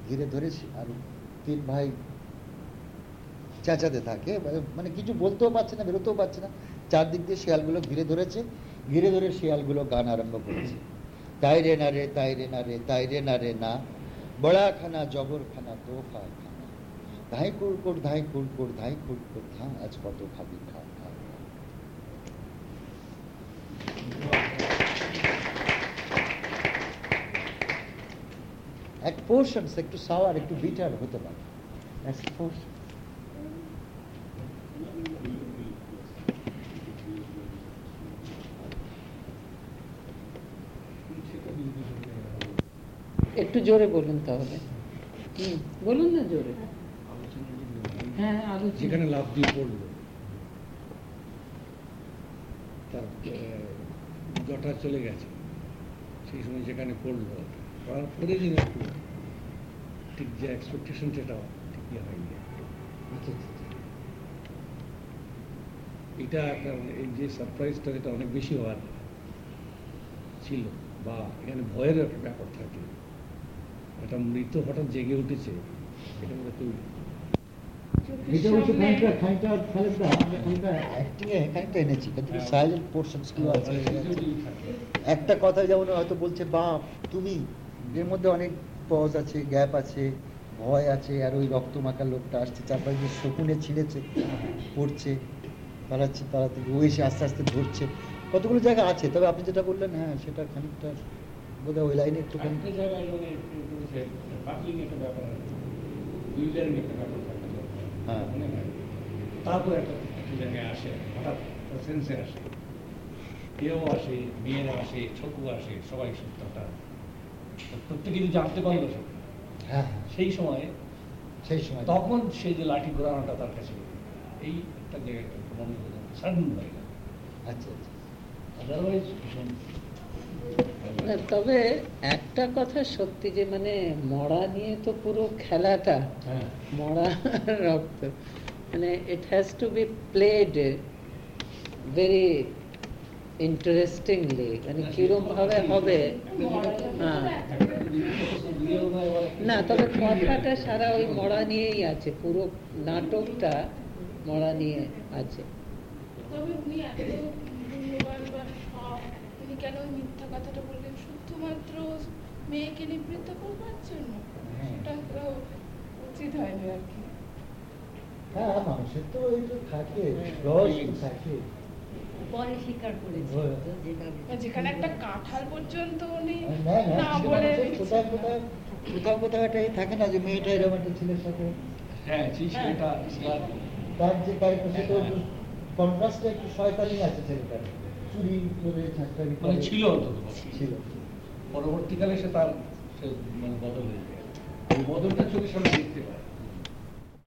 ঘিরে ধরেছে আর তিন ভাই চেঁচাতে থাকে। মানে- মানে কিছু বলতেও পারছে না, বেরোতেও পারছে না। চারদিক দিয়ে শেয়ালগুলো ঘিরে ধরেছে। ঘিরে ধরে শেয়ালগুলো গান আরম্ভ করেছে। তাই রে না রে, তাই রে না রে, তাই রে না রে না। বড়া জবরখানা জবর খানা তোফা খানা ধাই কুড়কুড় ধাই কুড়কুড় ধাই কুড়কুড় ধা আজ কত খাবি খা খা। এক পোর্শন একটু সাওয়ার একটু বিটার হতে পারে এক portion। একটু জোরে বলুন তাহলে। হুম, বলুন না জোরে। হ্যাঁ আলোচনা। যেখানে লাভ দিয়ে পড়ল। তার জটা চলে গেছে। সেই সময় যেখানে পড়ল। পড়ার পরে যেন একটু ঠিক যে এক্সপেকটেশন সেটা ঠিক ইয়ে হয়নি। আচ্ছা, আচ্ছা, আচ্ছা। এটা এই যে সারপ্রাইজটা যেটা অনেক বেশি হওয়ার ছিল বা এখানে ভয়ের একটা ব্যাপার থাকে। একটা মৃত হঠাৎ জেগে উঠেছে এটা মনে হয় খুবই এটা হচ্ছে খানিকটা খানিকটা খানিকটা খানিকটা acting খানিকটা এনেছি কিন্তু সাইলেন্ট পোর্শনসগুলো আছে। একটা কথা যেমন হয়তো বলছে বাপ তুমি এর মধ্যে অনেক পজ আছে গ্যাপ আছে ভয় আছে আর ওই রক্তমাখা লোকটা আসছে চারপাশে দিয়ে শকুনে ছিঁড়েছে পড়ছে পালাচ্ছে তারা ও এসে আস্তে আস্তে ধরছে। কতগুলো জায়গা আছে তবে আপনি যেটা বললেন হ্যাঁ সেটা খানিকটা বোধহয় ওই লাইনে একটু হ্যাঁ। তারপর একটা জায়গায় আসে হঠাৎ সেন্সে আসে। কেউ আসে মেয়েরা আসে ছকু আসে সবাই সত্যটা প্রত্যেকে যদি জানতে পারল সব হ্যাঁ সেই সময় সেই সময়। তখন সেই যে লাঠি ঘোরানোটা তার কাছে এই একটা জায়গায় সাডেন হয়ে গেল আচ্ছা আচ্ছা। আদারওয়াইজ ভীষণ না, তবে একটা কথা সত্যি যে মানে মরা নিয়ে তো পুরো খেলাটা হ্যাঁ। মরা রক্ত। মানে it has to be played very interestingly মানে কিরম ভাবে হবে হ্যাঁ। না তবে কথাটা সারা ওই মরা নিয়েই আছে পুরো নাটকটা মরা নিয়ে আছে। তবে উনি এত মূল্যবান বা সৎ, উনি কেন ওই মিথ্যা কথাটা বললেন? শুধুমাত্র মেয়েকে নিবৃত্ত করবার জন্য? সেটা তো উচিত হয়নি আর কি। হ্যাঁ মানুষের তো ওই থাকে থাকে। পরে স্বীকার করেছে হয়। তো যেভাবে আর যেখানে একটা কাঁঠাল পর্যন্ত উনি না না না কিছু বলে কোথাও কোথাও কোথাও কোথাও একটা থাকে না যে মেয়েটা এরকম একটা ছেলের সাথে। হ্যাঁ সেটা তার যে কন্ট্রাস্টে একটু শয়তানি আছে ছেলেটার। চুরি করে চাকরি মানে ছিল অন্তত ছিল। পরবর্তীকালে সে তার সে মানে বদল হয়ে যায়। বদলটা চোখের সামনে